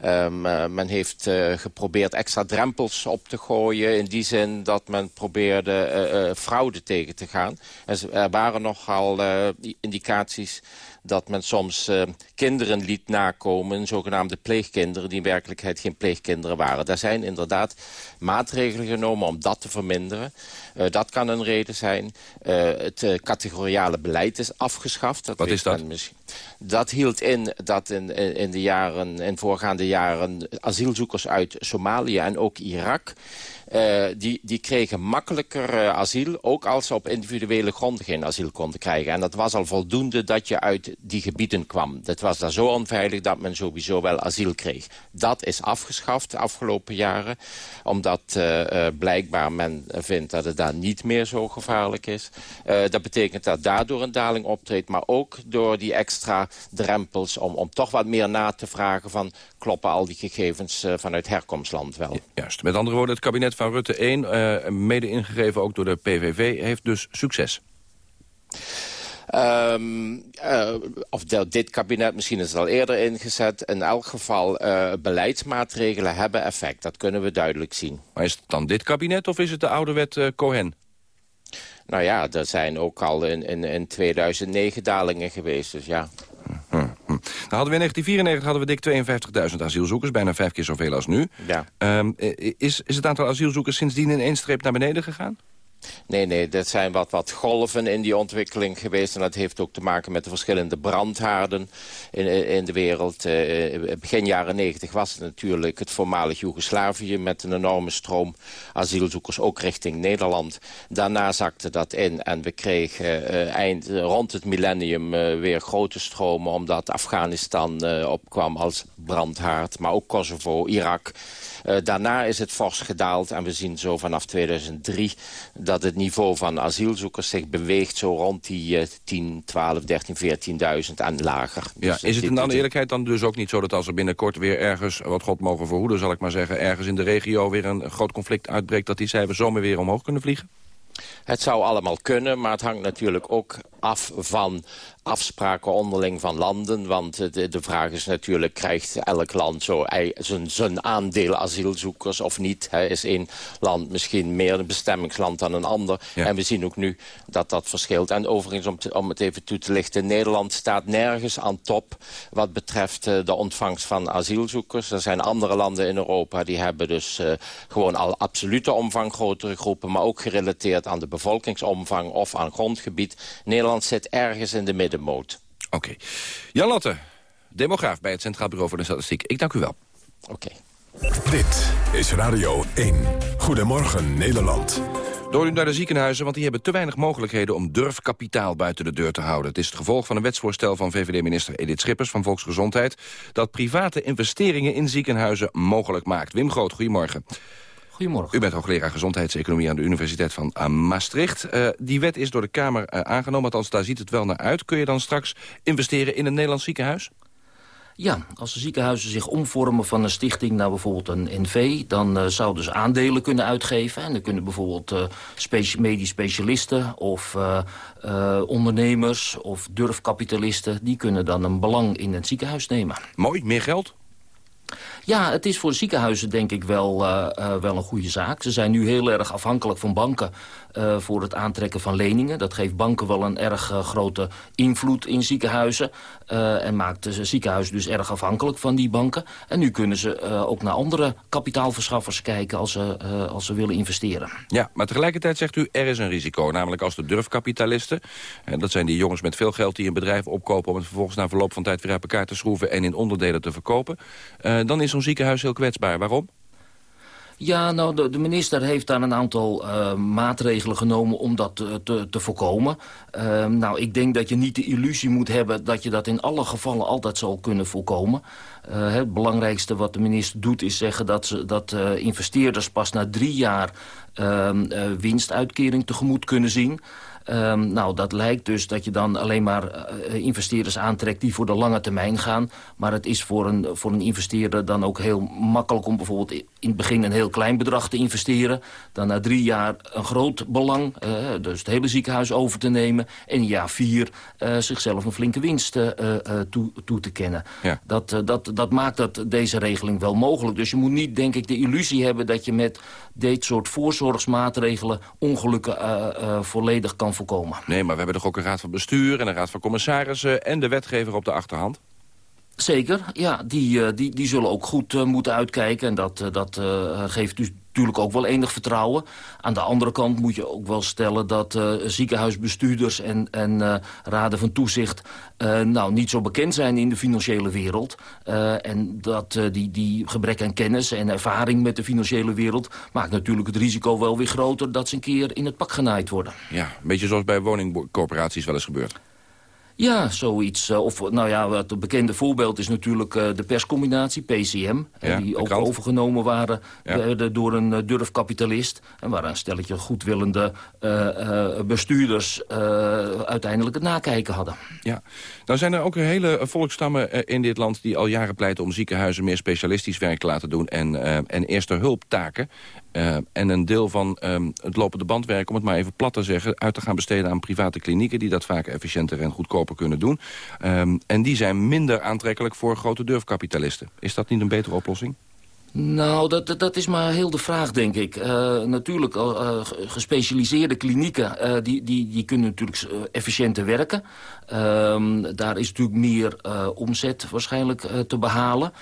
[SPEAKER 19] Um, men heeft geprobeerd extra drempels op te gooien... in die zin dat men probeerde fraude tegen te gaan. er waren nogal indicaties dat men soms uh, kinderen liet nakomen, zogenaamde pleegkinderen... die in werkelijkheid geen pleegkinderen waren. Daar zijn inderdaad maatregelen genomen om dat te verminderen. Uh, dat kan een reden zijn. Uh, het categoriale beleid beleid is afgeschaft. Dat
[SPEAKER 17] Wat is dat?
[SPEAKER 19] Dat hield in dat in, in, de jaren, in voorgaande jaren asielzoekers uit Somalië en ook Irak... Uh, die, die kregen makkelijker uh, asiel, ook als ze op individuele gronden geen asiel konden krijgen. En dat was al voldoende dat je uit die gebieden kwam. Dat was daar zo onveilig dat men sowieso wel asiel kreeg. Dat is afgeschaft de afgelopen jaren, omdat uh, blijkbaar men vindt dat het daar niet meer zo gevaarlijk is. dat betekent dat daardoor een daling optreedt, maar ook door die extra drempels om, om toch wat meer na te vragen van kloppen al die gegevens vanuit herkomstland wel.
[SPEAKER 17] Juist, met andere woorden, het kabinet van Rutte 1, uh, eh, mede ingegeven ook door de PVV, heeft dus succes.
[SPEAKER 19] Um, uh, of dit kabinet, misschien is het al eerder ingezet. In elk geval, uh, beleidsmaatregelen hebben effect. Dat kunnen we duidelijk zien.
[SPEAKER 17] Maar is het dan dit kabinet of is het de oude wet uh, Cohen?
[SPEAKER 19] Nou ja, er zijn ook al in, in, in 2009 dalingen geweest, dus ja.
[SPEAKER 17] Hm, hm. Dan hadden we in 1994 hadden we dik 52.000 asielzoekers, bijna vijf keer zoveel als nu.
[SPEAKER 19] Ja.
[SPEAKER 17] Um, is, is het aantal asielzoekers sindsdien in één streep naar beneden gegaan?
[SPEAKER 19] Nee, nee, dat zijn wat, wat golven in die ontwikkeling geweest. En dat heeft ook te maken met de verschillende brandhaarden in, in de wereld. Uh, begin jaren negentig was het natuurlijk het voormalig Joegoslavië... met een enorme stroom asielzoekers, ook richting Nederland. Daarna zakte dat in en we kregen uh, eind, rond het millennium uh, weer grote stromen... omdat Afghanistan opkwam als brandhaard, maar ook Kosovo, Irak... Daarna is het fors gedaald en we zien zo vanaf 2003 dat het niveau van asielzoekers zich beweegt zo rond die uh, 10, 12, 13, 14.000 en lager.
[SPEAKER 17] Ja, dus is het in alle eerlijkheid dan dus ook niet zo dat als er binnenkort weer ergens, wat God mogen verhoeden zal ik maar zeggen, ergens in de regio weer een groot conflict uitbreekt, dat die cijfers zomaar weer omhoog kunnen vliegen?
[SPEAKER 19] Het zou allemaal kunnen, maar het hangt natuurlijk ook af van afspraken onderling van landen. Want de, de vraag is natuurlijk, krijgt elk land zo zijn aandeel asielzoekers of niet? He, is één land misschien meer een bestemmingsland dan een ander? En we zien ook nu dat dat verschilt. En overigens, om, om het even toe te lichten... Nederland staat nergens aan top wat betreft uh, de ontvangst van asielzoekers. Er zijn andere landen in Europa die hebben dus uh, gewoon al absolute omvang grotere groepen... maar ook gerelateerd aan de bevolkingsomvang of aan grondgebied. Nederland zit ergens in de middenmoot.
[SPEAKER 17] Oké. Jan Lotte, demograaf bij het Centraal Bureau voor de Statistiek. Ik dank u wel.
[SPEAKER 19] Oké.
[SPEAKER 1] Dit is Radio 1. Goedemorgen Nederland.
[SPEAKER 17] Door u naar de ziekenhuizen, want die hebben te weinig mogelijkheden... om durfkapitaal buiten de deur te houden. Het is het gevolg van een wetsvoorstel van VVD-minister Edith Schippers... van Volksgezondheid, dat private investeringen in ziekenhuizen mogelijk maakt. Wim Groot, goedemorgen.
[SPEAKER 20] Goedemorgen.
[SPEAKER 17] U bent hoogleraar gezondheidseconomie aan de Universiteit van uh, Maastricht. Uh, die wet is door de Kamer uh, aangenomen, althans daar ziet het wel naar uit. Kun je dan straks investeren in een Nederlands ziekenhuis?
[SPEAKER 20] Ja, als de ziekenhuizen zich omvormen van een stichting naar bijvoorbeeld een NV... dan uh, zouden ze aandelen kunnen uitgeven. En dan kunnen bijvoorbeeld uh, speci medisch specialisten of uh, ondernemers of durfkapitalisten... die kunnen dan een belang in het ziekenhuis nemen.
[SPEAKER 17] Mooi, meer geld?
[SPEAKER 20] Ja, het is voor ziekenhuizen denk ik wel, uh, uh, wel een goede zaak. Ze zijn nu heel erg afhankelijk van banken uh, voor het aantrekken van leningen. Dat geeft banken wel een erg grote invloed in ziekenhuizen. en maakt de ziekenhuizen dus erg afhankelijk van die banken. En nu kunnen ze ook naar andere kapitaalverschaffers kijken als ze, als ze willen investeren.
[SPEAKER 17] Ja, maar tegelijkertijd zegt u er is een risico. Namelijk als de durfkapitalisten, en dat zijn die jongens met veel geld die een bedrijf opkopen... om het vervolgens na verloop van tijd weer uit elkaar te schroeven en in onderdelen te verkopen... dan is zo'n ziekenhuis heel kwetsbaar. Waarom?
[SPEAKER 20] Ja, nou, de, de, minister heeft daar een aantal uh, maatregelen genomen om dat te, te, te voorkomen. Uh, nou, ik denk dat je niet de illusie moet hebben dat je dat in alle gevallen altijd zal kunnen voorkomen. Uh, het belangrijkste wat de minister doet is zeggen dat, ze, dat investeerders pas na drie jaar ehm, winstuitkering tegemoet kunnen zien. Um, nou, dat lijkt dus dat je dan alleen maar uh, investeerders aantrekt die voor de lange termijn gaan. Maar het is voor een, voor een investeerder dan ook heel makkelijk om bijvoorbeeld in het begin een heel klein bedrag te investeren. Dan na drie jaar een groot belang, uh, dus het hele ziekenhuis over te nemen. En in jaar vier uh, zichzelf een flinke winst toe, toe, te kennen.
[SPEAKER 17] Ja.
[SPEAKER 20] Dat, dat, dat maakt dat deze regeling wel mogelijk. Dus je moet niet, denk ik, de illusie hebben dat je met dit soort voorzorgsmaatregelen ongelukken volledig kan voorkomen.
[SPEAKER 17] Nee, maar we hebben toch ook een raad van bestuur en een raad van commissarissen... en de wetgever op de achterhand?
[SPEAKER 20] Zeker, ja. Die, die, die zullen ook goed uh, moeten uitkijken. En dat, uh, dat uh, geeft dus natuurlijk ook wel enig vertrouwen. Aan de andere kant moet je ook wel stellen dat uh, ziekenhuisbestuurders en, en raden van toezicht... nou, niet zo bekend zijn in de financiële wereld. en dat die, die gebrek aan kennis en ervaring met de financiële wereld... maakt natuurlijk het risico wel weer groter dat ze een keer in het pak genaaid worden.
[SPEAKER 17] Ja, een beetje zoals bij woningcorporaties wel eens gebeurt.
[SPEAKER 20] Ja, zoiets. Eh, of, nou ja, het bekende voorbeeld is natuurlijk uh, de perscombinatie, PCM. Ja, die ook overgenomen waren ja. door een durfkapitalist. En waar een stelletje goedwillende bestuurders uiteindelijk het nakijken hadden.
[SPEAKER 17] Ja, nou zijn er ook hele volkstammen in dit land... die al jaren pleiten om ziekenhuizen meer specialistisch werk te laten doen... en, en eerste hulptaken. Uh, en een deel van um, het lopende bandwerk, om het maar even plat te zeggen... uit te gaan besteden aan private klinieken... die dat vaak efficiënter en goedkoper kunnen doen. Um, en die zijn minder aantrekkelijk voor grote durfkapitalisten. Is dat niet een betere oplossing?
[SPEAKER 20] Nou, dat, dat is maar heel de vraag, denk ik. Uh, natuurlijk, uh, gespecialiseerde klinieken, die, die, die kunnen natuurlijk efficiënter werken. Um, daar is natuurlijk meer omzet waarschijnlijk te behalen.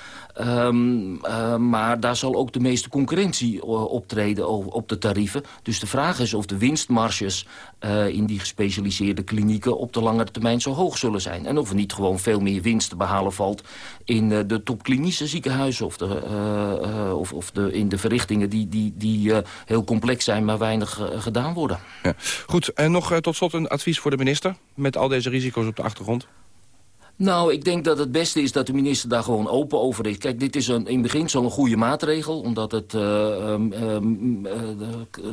[SPEAKER 20] Um, uh, maar daar zal ook de meeste concurrentie optreden op de tarieven. Dus de vraag is of de winstmarges uh, in die gespecialiseerde klinieken... op de lange termijn zo hoog zullen zijn. En of er niet gewoon veel meer winst te behalen valt... in uh, de topklinische ziekenhuizen of, de, of, of de, in de verrichtingen die, die, die heel complex zijn... maar weinig gedaan worden.
[SPEAKER 17] Ja. Goed, en nog tot slot een advies voor de minister... met al deze risico's op de achtergrond?
[SPEAKER 20] Nou, ik denk dat het beste is dat de minister daar gewoon open over is. Kijk, dit is een, in beginsel een goede maatregel... omdat het uh, uh,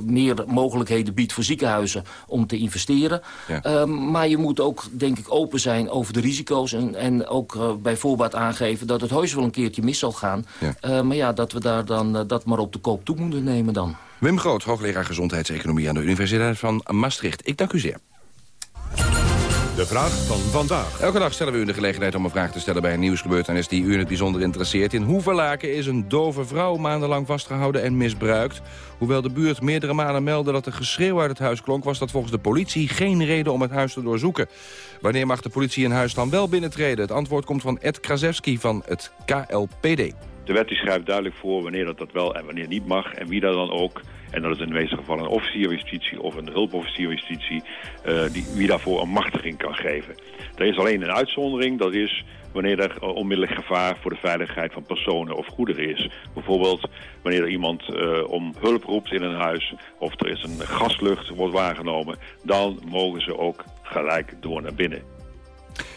[SPEAKER 20] meer mogelijkheden biedt voor ziekenhuizen om te investeren. Ja. Ehm, maar je moet ook, denk ik, open zijn over de risico's... en, en ook uh, bij voorbaat aangeven dat het heus wel een keertje mis zal gaan. Ja. maar ja, dat we daar dan dat maar op de koop toe moeten nemen dan.
[SPEAKER 17] Wim Groot, hoogleraar gezondheidseconomie aan de Universiteit van Maastricht. Ik dank u zeer.
[SPEAKER 1] De vraag van vandaag.
[SPEAKER 17] Elke dag stellen we u de gelegenheid om een vraag te stellen bij een nieuwsgebeurtenis die u in het bijzonder interesseert. In Hoeverlaken is een dove vrouw maandenlang vastgehouden en misbruikt. Hoewel de buurt meerdere malen meldde dat er geschreeuw uit het huis klonk... was dat volgens de politie geen reden om het huis te doorzoeken. Wanneer mag de politie een huis dan wel binnentreden? Het antwoord komt van Ed Krasewski van het KLPD.
[SPEAKER 21] De wet die schrijft duidelijk voor wanneer dat, dat wel en wanneer niet mag... en wie dat dan ook en dat is in de meeste gevallen een officier van justitie of een hulpofficier van justitie... Uh, die, wie daarvoor een machtiging kan geven. Er is alleen een uitzondering, dat is wanneer er onmiddellijk gevaar voor de veiligheid van personen of goederen is. Bijvoorbeeld wanneer er iemand uh, om hulp roept in een huis of er is een gaslucht wordt waargenomen, dan mogen ze ook gelijk door naar binnen.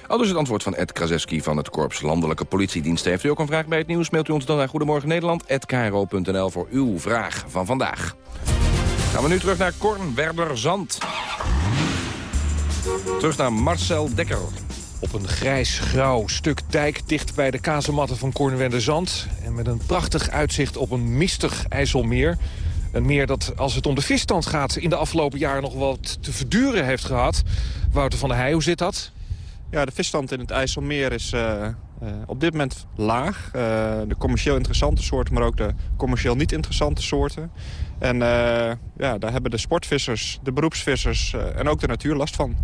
[SPEAKER 17] Al dus het antwoord van Ed Kraszewski van het Korps Landelijke Politiedienst. Heeft u ook een vraag bij het nieuws, mailt u ons dan naar Goedemorgen Nederland@kro.nl voor uw vraag van vandaag. Gaan we nu terug naar Korn Werder Zand. Terug naar Marcel Dekker.
[SPEAKER 18] Op een grijs-grauw stuk dijk dicht bij de kazematten van Zand En met een prachtig uitzicht op een mistig IJsselmeer. Een meer dat, als het om de visstand gaat... in de afgelopen jaren nog wat te verduren heeft gehad. Wouter van der Heij, hoe zit dat?
[SPEAKER 22] Ja, de visstand in het IJsselmeer is uh, uh, op dit moment laag. Uh, de commercieel interessante soorten, maar ook de commercieel niet interessante soorten. En ja, daar hebben de sportvissers, de beroepsvissers en ook de natuur last van.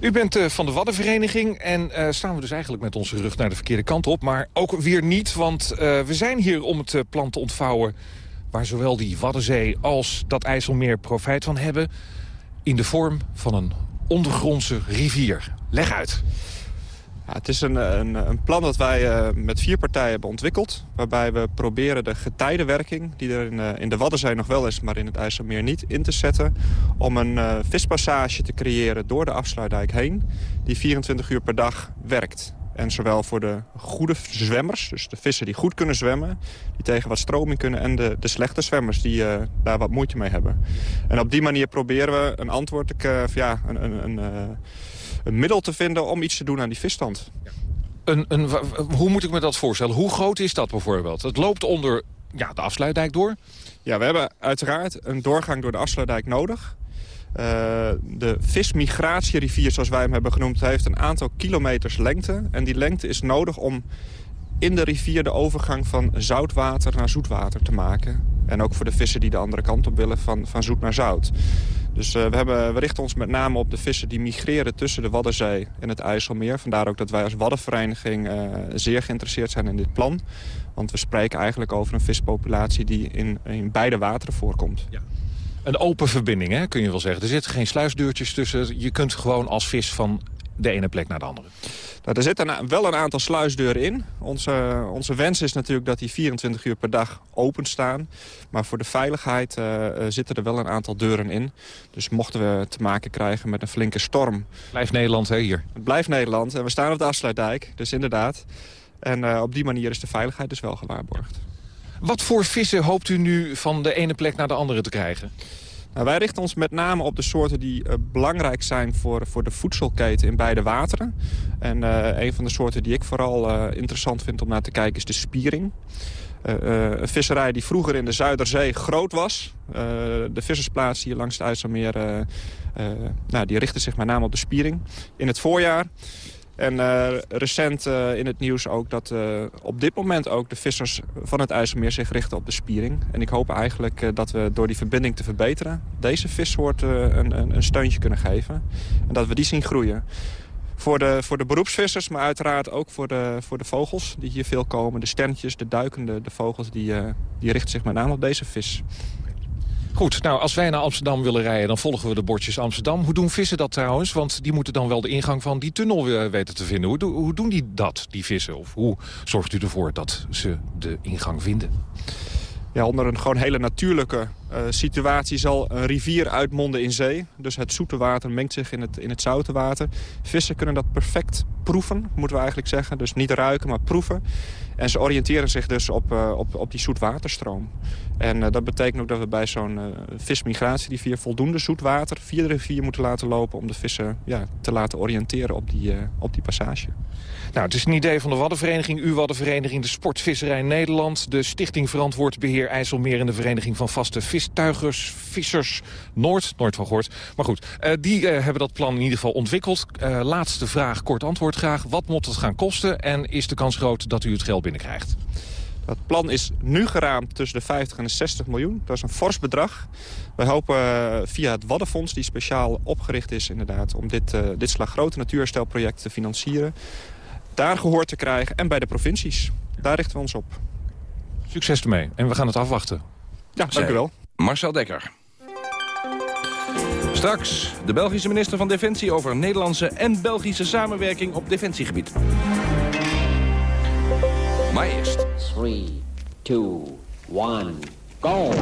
[SPEAKER 18] U bent van de Waddenvereniging en staan we dus eigenlijk met onze rug naar de verkeerde kant op. Maar ook weer niet, want we zijn hier om het plan te ontvouwen... waar zowel die Waddenzee als dat IJsselmeer profijt van hebben... in de vorm van een ondergrondse rivier. Leg uit.
[SPEAKER 22] Ja, het is een, een, een, plan dat wij uh, met vier partijen hebben ontwikkeld. Waarbij we proberen de getijdenwerking, die er in, uh, in de Waddenzee nog wel is... maar in het IJsselmeer niet, in te zetten... om een uh, vispassage te creëren door de afsluitdijk heen... die 24 uur per dag werkt. En zowel voor de goede zwemmers, dus de vissen die goed kunnen zwemmen... die tegen wat stroming kunnen... en de, de slechte zwemmers die uh, daar wat moeite mee hebben. En op die manier proberen we een antwoord, uh, ja, een, een, een, uh, een, middel te vinden om iets te doen aan die visstand.
[SPEAKER 18] Een, een, hoe moet ik me dat voorstellen? Hoe groot is dat bijvoorbeeld? Het loopt onder ja, de afsluitdijk door?
[SPEAKER 22] Ja, we hebben uiteraard een doorgang door de afsluitdijk nodig... Uh, de vismigratierivier, zoals wij hem hebben genoemd, heeft een aantal kilometers lengte. En die lengte is nodig om in de rivier de overgang van zoutwater naar zoetwater te maken. En ook voor de vissen die de andere kant op willen, van, van zoet naar zout. Dus we, hebben, richten ons met name op de vissen die migreren tussen de Waddenzee en het IJsselmeer. Vandaar ook dat wij als Waddenvereniging zeer geïnteresseerd zijn in dit plan. Want we spreken eigenlijk over een vispopulatie die in, in beide wateren voorkomt. Ja.
[SPEAKER 18] Een open verbinding, hè, kun je wel zeggen. Er zitten geen sluisdeurtjes tussen. Je kunt gewoon als vis van de ene plek naar de andere.
[SPEAKER 22] Nou, er zitten wel een aantal sluisdeuren in. Onze, onze wens is natuurlijk dat die 24 uur per dag openstaan. Maar voor de veiligheid uh, zitten er wel een aantal deuren in. Dus mochten we te maken krijgen met een flinke storm...
[SPEAKER 18] Blijft Nederland hè, hier?
[SPEAKER 22] Het blijft Nederland en we staan op de afsluitdijk. Dus inderdaad. En uh, op die manier is de veiligheid dus wel gewaarborgd.
[SPEAKER 18] Wat voor vissen hoopt u nu van de ene plek naar de andere te krijgen?
[SPEAKER 22] Nou, wij richten ons met name op de soorten die uh, belangrijk zijn voor, voor de voedselketen in beide wateren. En uh, een van de soorten die ik vooral uh, interessant vind om naar te kijken is de spiering. een visserij die vroeger in de Zuiderzee groot was. de vissersplaats hier langs het IJsselmeer nou, die richten zich met name op de spiering. In het voorjaar en uh, recent uh, in het nieuws ook dat uh, op dit moment ook de vissers van het IJsselmeer zich richten op de spiering. En ik hoop eigenlijk dat we door die verbinding te verbeteren deze vissoort een, een, een, steuntje kunnen geven. En dat we die zien groeien. Voor de, voor de beroepsvissers, maar uiteraard ook voor de, voor de vogels die hier veel komen. De sterntjes, de duikende, de vogels, die, die richten zich met name op deze vis.
[SPEAKER 18] Goed, nou, als wij naar Amsterdam willen rijden... dan volgen we de bordjes Amsterdam. Hoe doen vissen dat trouwens? Want die moeten dan wel de ingang van die tunnel weten te vinden. Hoe, hoe doen die dat, die vissen? Of hoe zorgt u ervoor dat ze de ingang vinden?
[SPEAKER 22] Ja, onder een gewoon hele natuurlijke uh, situatie zal een rivier uitmonden in zee. Dus het zoete water mengt zich in het, in het zoute water. Vissen kunnen dat perfect proeven, moeten we eigenlijk zeggen. Dus niet ruiken, maar proeven. En ze oriënteren zich dus op, uh, op, op die zoetwaterstroom. En uh, dat betekent ook dat we bij zo'n uh, vismigratierivier voldoende zoetwater via de rivier moeten laten lopen... om de vissen ja, te laten oriënteren op die, op die passage.
[SPEAKER 18] Nou, het is een idee van de Waddenvereniging, uw Waddenvereniging, de Sportvisserij Nederland... de Stichting Verantwoord Beheer IJsselmeer en de Vereniging van Vaste Vistuigers, Vissers Noord. Nooit van gehoord. Maar goed, die hebben dat plan in ieder geval ontwikkeld. laatste vraag, kort antwoord graag. Wat moet het gaan kosten en is de kans groot dat u het geld binnenkrijgt?
[SPEAKER 22] Dat plan is nu geraamd tussen de 50 en de 60 miljoen. Dat is een fors bedrag. Wij hopen eh, via het Waddenfonds, die speciaal opgericht is inderdaad... om dit, uh, dit slag grote natuurherstelproject te financieren... daar gehoor te krijgen en bij de provincies. Daar richten we ons op.
[SPEAKER 18] Succes ermee en we gaan het afwachten.
[SPEAKER 22] Ja, dank u wel.
[SPEAKER 17] Marcel Dekker. Straks de Belgische minister van Defensie over Nederlandse en Belgische samenwerking op defensiegebied. Maar eerst.
[SPEAKER 23] 3, 2, 1, go!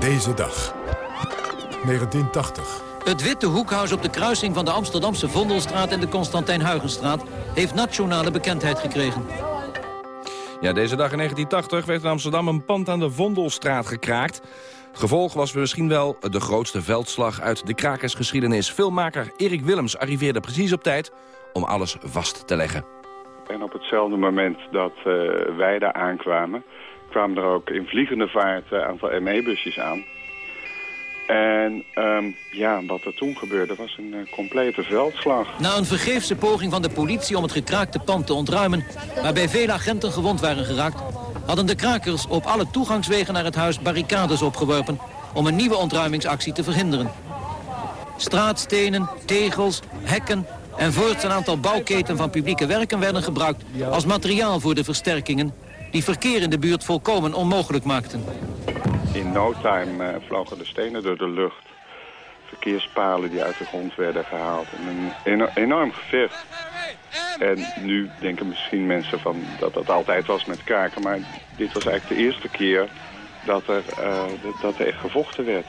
[SPEAKER 1] Deze dag. 1980.
[SPEAKER 24] Het Witte Hoekhuis op de kruising van de Amsterdamse Vondelstraat en de Constantijn Huygenstraat heeft nationale bekendheid gekregen.
[SPEAKER 17] Ja, deze dag in 1980 werd in Amsterdam een pand aan de Vondelstraat gekraakt. Gevolg was misschien wel de grootste veldslag uit de krakersgeschiedenis. Filmmaker Erik Willems arriveerde precies op tijd om alles vast te leggen.
[SPEAKER 25] En op hetzelfde moment dat uh, wij daar aankwamen... kwamen er ook in vliegende vaart een aantal ME-busjes aan. En um, ja, wat er toen gebeurde was een uh, complete veldslag.
[SPEAKER 24] Na een vergeefse poging van de politie om het gekraakte pand te ontruimen... waarbij veel agenten gewond waren geraakt... hadden de krakers op alle toegangswegen naar het huis barricades opgeworpen... om een nieuwe ontruimingsactie te verhinderen. Straatstenen, tegels, hekken en voorts een aantal bouwketen van publieke werken werden gebruikt als materiaal voor de versterkingen die verkeer in de buurt volkomen onmogelijk maakten.
[SPEAKER 25] In no time uh, vlogen de stenen door de lucht. Verkeerspalen die uit de grond werden gehaald. En een enorm gevecht. En nu denken misschien mensen van dat dat altijd was met kaken. Maar dit was eigenlijk de eerste keer dat er, uh, dat er echt gevochten werd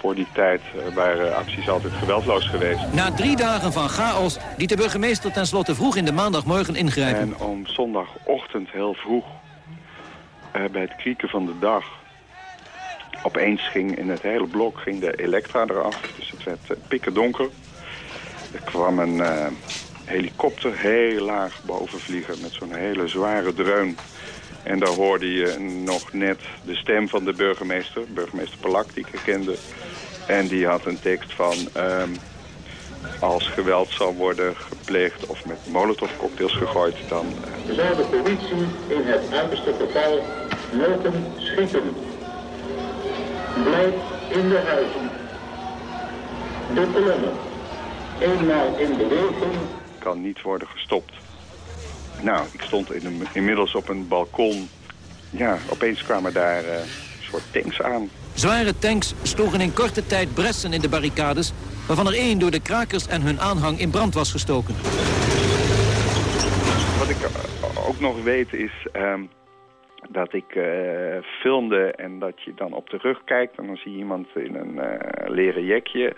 [SPEAKER 25] voor die tijd uh, waren acties altijd geweldloos geweest.
[SPEAKER 24] Na drie dagen van chaos liet de burgemeester tenslotte vroeg in de maandagmorgen ingrijpen.
[SPEAKER 25] En om zondagochtend heel vroeg, uh, bij het krieken van de dag... opeens ging in het hele blok ging de elektra eraf. Dus het werd pikken donker. Er kwam een helikopter heel laag boven vliegen met zo'n hele zware dreun... En daar hoorde je nog net de stem van de burgemeester, burgemeester Palak, die ik herkende. En die had een tekst van... Um, als geweld zal worden gepleegd of met molotovcocktails gegooid, dan...
[SPEAKER 23] Uh... Zou de politie in het uiterste geval mogen schieten. Blijf in de huizen.
[SPEAKER 26] te klimmen. Eenmaal in beweging
[SPEAKER 25] kan niet worden gestopt. Nou, ik stond in een, inmiddels op een balkon. Ja, opeens kwamen daar uh, een soort tanks aan.
[SPEAKER 24] Zware tanks sloegen in korte tijd bressen in de barricades... waarvan er één door de krakers en hun aanhang in brand was gestoken.
[SPEAKER 25] Wat ik eh, ook nog weet is um, dat ik uh, filmde en dat je dan op de rug kijkt... en dan zie je iemand in een uh, leren jekje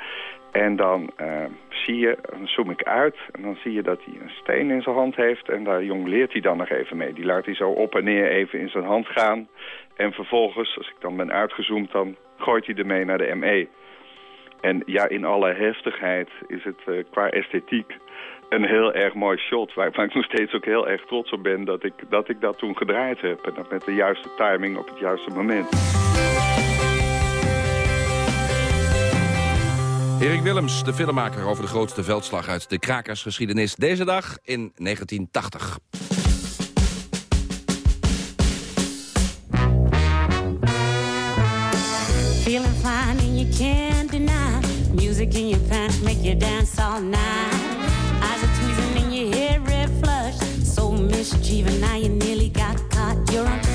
[SPEAKER 25] en dan uh, zie je, dan zoom ik uit en dan zie je dat hij een steen in zijn hand heeft. En daar jongleert hij dan nog even mee. Die laat hij zo op en neer even in zijn hand gaan. En vervolgens, als ik dan ben uitgezoomd, dan gooit hij ermee naar de ME. En ja, in alle heftigheid is het uh, qua esthetiek een heel erg mooi shot. Waar, waar ik nog steeds ook heel erg trots op ben dat ik dat, ik dat toen gedraaid heb. En dat met de juiste timing op het juiste moment.
[SPEAKER 27] Erik Willems, de filmmaker over de grootste veldslag uit de krakersgeschiedenis. Deze dag in 1980. Can't deny. Music in your pants make you dance all night. Eyes are tweezing and your hair red flush. So mischievous now you nearly got caught. You're on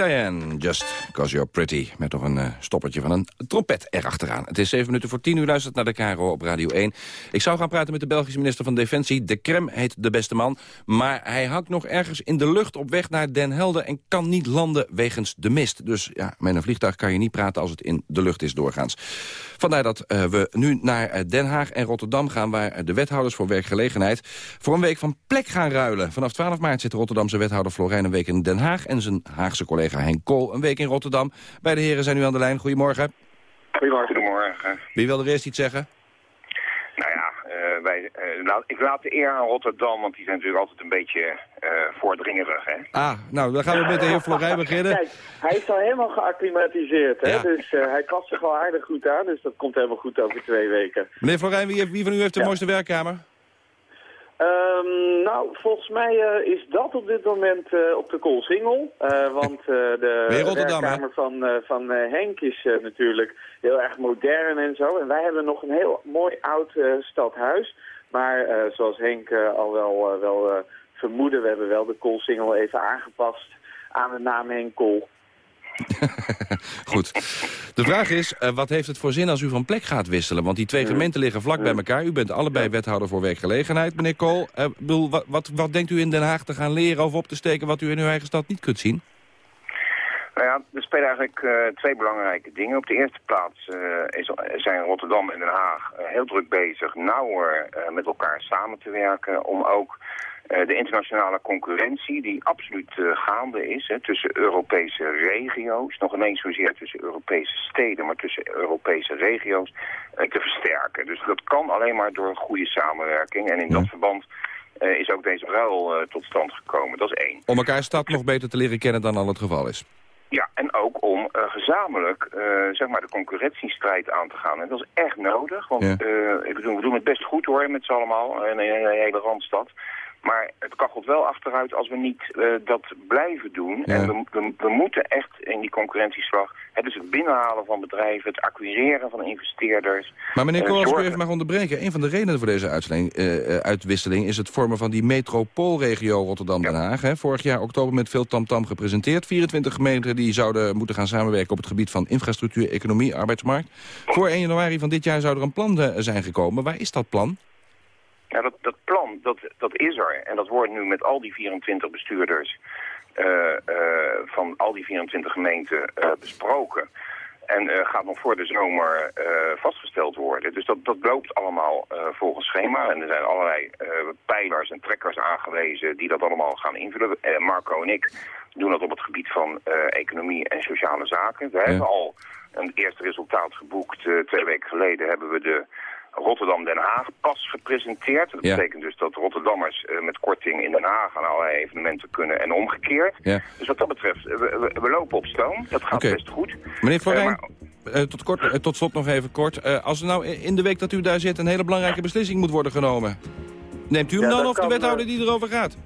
[SPEAKER 27] Diane, Just Cause You're Pretty. Met nog een eh, stoppertje van een trompet erachteraan. Het is 7 minuten voor 10 uur, luistert naar de KRO op Radio 1. Ik zou gaan praten met de Belgische minister van Defensie. De Krem heet de beste man. Maar hij hangt nog ergens in de lucht op weg naar Den Helder... en kan niet landen wegens de mist. Dus ja, met een vliegtuig kan je niet praten als het in de lucht is doorgaans. Vandaar dat eh, we nu naar eh, Den Haag en Rotterdam gaan... waar de wethouders voor werkgelegenheid voor een week van plek gaan ruilen. Vanaf 12 maart zit Rotterdamse wethouder Florijn een week in Den Haag... en zijn Haagse collega Henk Kool een week in Rotterdam. Beide heren zijn nu aan de lijn. Goedemorgen.
[SPEAKER 28] Goedemorgen. Goedemorgen.
[SPEAKER 27] Wie wil er eerst iets zeggen?
[SPEAKER 28] Nou ja, eh, wij, laat, ik laat de eer aan Rotterdam, want die zijn natuurlijk altijd een beetje voordringerig. Hè?
[SPEAKER 17] Ah, nou, dan gaan we met de heer Florijn beginnen.
[SPEAKER 29] Kijk, hij is al helemaal geacclimatiseerd, hè? dus hij past zich wel aardig goed aan. Dus dat komt helemaal goed over twee weken.
[SPEAKER 17] Meneer Florijn, wie, wie van u heeft de mooiste werkkamer?
[SPEAKER 29] Um, nou, volgens mij uh, is dat op dit moment uh, op de Koolsingel. Uh, want de werkkamer van, van Henk is natuurlijk heel erg modern en zo. En wij hebben nog een heel mooi oud stadhuis. Maar zoals Henk al wel, wel vermoedde, we hebben wel de Koolsingel even aangepast aan de naam Henk Kool. *laughs*
[SPEAKER 17] Goed. De vraag is, uh, wat heeft het voor zin als u van plek gaat wisselen? Want die twee gemeenten liggen vlak bij elkaar. U bent allebei wethouder voor werkgelegenheid, meneer Kool. Uh, wat, wat, wat denkt u in Den Haag te gaan leren of op te steken... wat u in uw eigen stad niet kunt zien?
[SPEAKER 28] Nou ja, er spelen eigenlijk uh, twee belangrijke dingen. Op de eerste plaats uh, is, zijn Rotterdam en Den Haag uh, heel druk bezig nauwer met elkaar samen te werken... om ook de internationale concurrentie die absoluut uh, gaande is hè, tussen Europese regio's, nog ineens zozeer tussen Europese steden, maar tussen Europese regio's, uh, te versterken. Dus dat kan alleen maar door een goede samenwerking. En in ja. dat verband is ook deze ruil tot stand gekomen. Dat is één.
[SPEAKER 17] Om elkaar stad nog beter te leren kennen dan al het geval is.
[SPEAKER 28] Ja, en ook om uh, gezamenlijk zeg maar de concurrentiestrijd aan te gaan. En dat is echt nodig, want ja. ik bedoel, we doen het best goed hoor, met z'n allemaal, in een hele Randstad. Maar het kachelt wel achteruit als we niet uh, dat blijven doen. Ja. En we, we, we, moeten echt in die concurrentieslag... Het is het binnenhalen van bedrijven, het acquireren van investeerders...
[SPEAKER 17] Maar meneer Kool, als ik u even mag onderbreken... een van de redenen voor deze uitwisseling, uh, uitwisseling... is het vormen van die metropoolregio Rotterdam-Den Haag. Hè? Vorig jaar oktober met veel tamtam -tam gepresenteerd. 24 gemeenten die zouden moeten gaan samenwerken... op het gebied van infrastructuur, economie, arbeidsmarkt. Voor 1 januari van dit jaar zou er een plan zijn gekomen. Waar is dat plan?
[SPEAKER 28] Ja, dat, dat plan, dat, dat is er. En dat wordt nu met al die 24 bestuurders uh, uh, van al die 24 gemeenten uh, besproken. En gaat nog voor de zomer vastgesteld worden. Dus dat, dat loopt allemaal volgens schema. En er zijn allerlei pijlers en trekkers aangewezen die dat allemaal gaan invullen. Marco en ik doen dat op het gebied van economie en sociale zaken. We ja. hebben al een eerste resultaat geboekt. twee weken geleden hebben we de Rotterdam-Den Haag pas gepresenteerd. Dat ja. betekent dus dat Rotterdammers uh, met korting in Den Haag aan allerlei evenementen kunnen en omgekeerd. Ja. Dus wat dat betreft, we, we, we, lopen op stoom. Dat gaat okay. best goed.
[SPEAKER 17] Meneer Florijn, uh, maar... uh, tot, kort, tot slot nog even kort. als er nou in de week dat u daar zit een hele belangrijke beslissing moet worden genomen... neemt u hem ja, dan of de wethouder die erover gaat?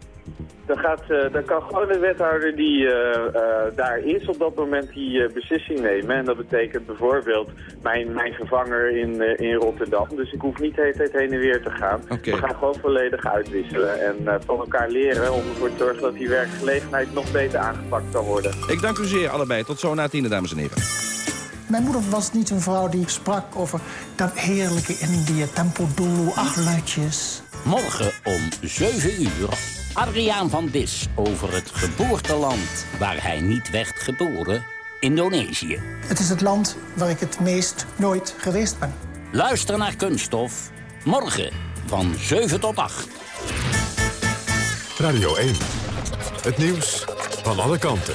[SPEAKER 29] Dan, gaat, uh, dan kan gewoon de wethouder die uh, uh, daar is op dat moment die beslissing nemen. En dat betekent bijvoorbeeld mijn, mijn vervanger in, in Rotterdam. Dus ik hoef niet de hele tijd heen en weer te gaan. Okay. We gaan gewoon volledig uitwisselen. En van elkaar leren om ervoor te zorgen dat die werkgelegenheid nog beter aangepakt kan worden.
[SPEAKER 17] Ik dank u zeer allebei. Tot zo na tiende, dames en heren.
[SPEAKER 26] Mijn moeder was niet een vrouw die sprak over dat heerlijke Indië, tempo dulu, acht luidjes.
[SPEAKER 30] Morgen om 7 uur Adriaan van Dis over het geboorteland waar hij niet werd geboren, Indonesië.
[SPEAKER 26] Het is het land waar ik het meest nooit geweest ben.
[SPEAKER 30] Luister naar Kunststof, morgen van 7 tot 8.
[SPEAKER 1] Radio 1, het nieuws van alle kanten.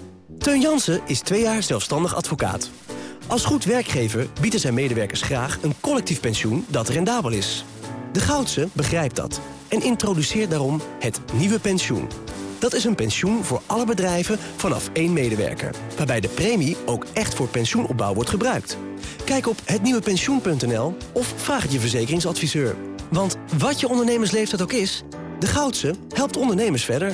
[SPEAKER 31] Teun Jansen is twee jaar zelfstandig advocaat. Als goed werkgever bieden zijn medewerkers graag een collectief pensioen dat rendabel is. De Goudse begrijpt dat en introduceert daarom het nieuwe pensioen.
[SPEAKER 25] Dat is een pensioen voor alle bedrijven vanaf één medewerker. Waarbij de premie ook echt voor pensioenopbouw wordt gebruikt. Kijk op hetnieuwepensioen.nl of vraag het je verzekeringsadviseur. Want wat je ondernemersleeftijd ook is... de Goudse helpt ondernemers verder.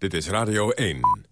[SPEAKER 1] Dit is Radio 1.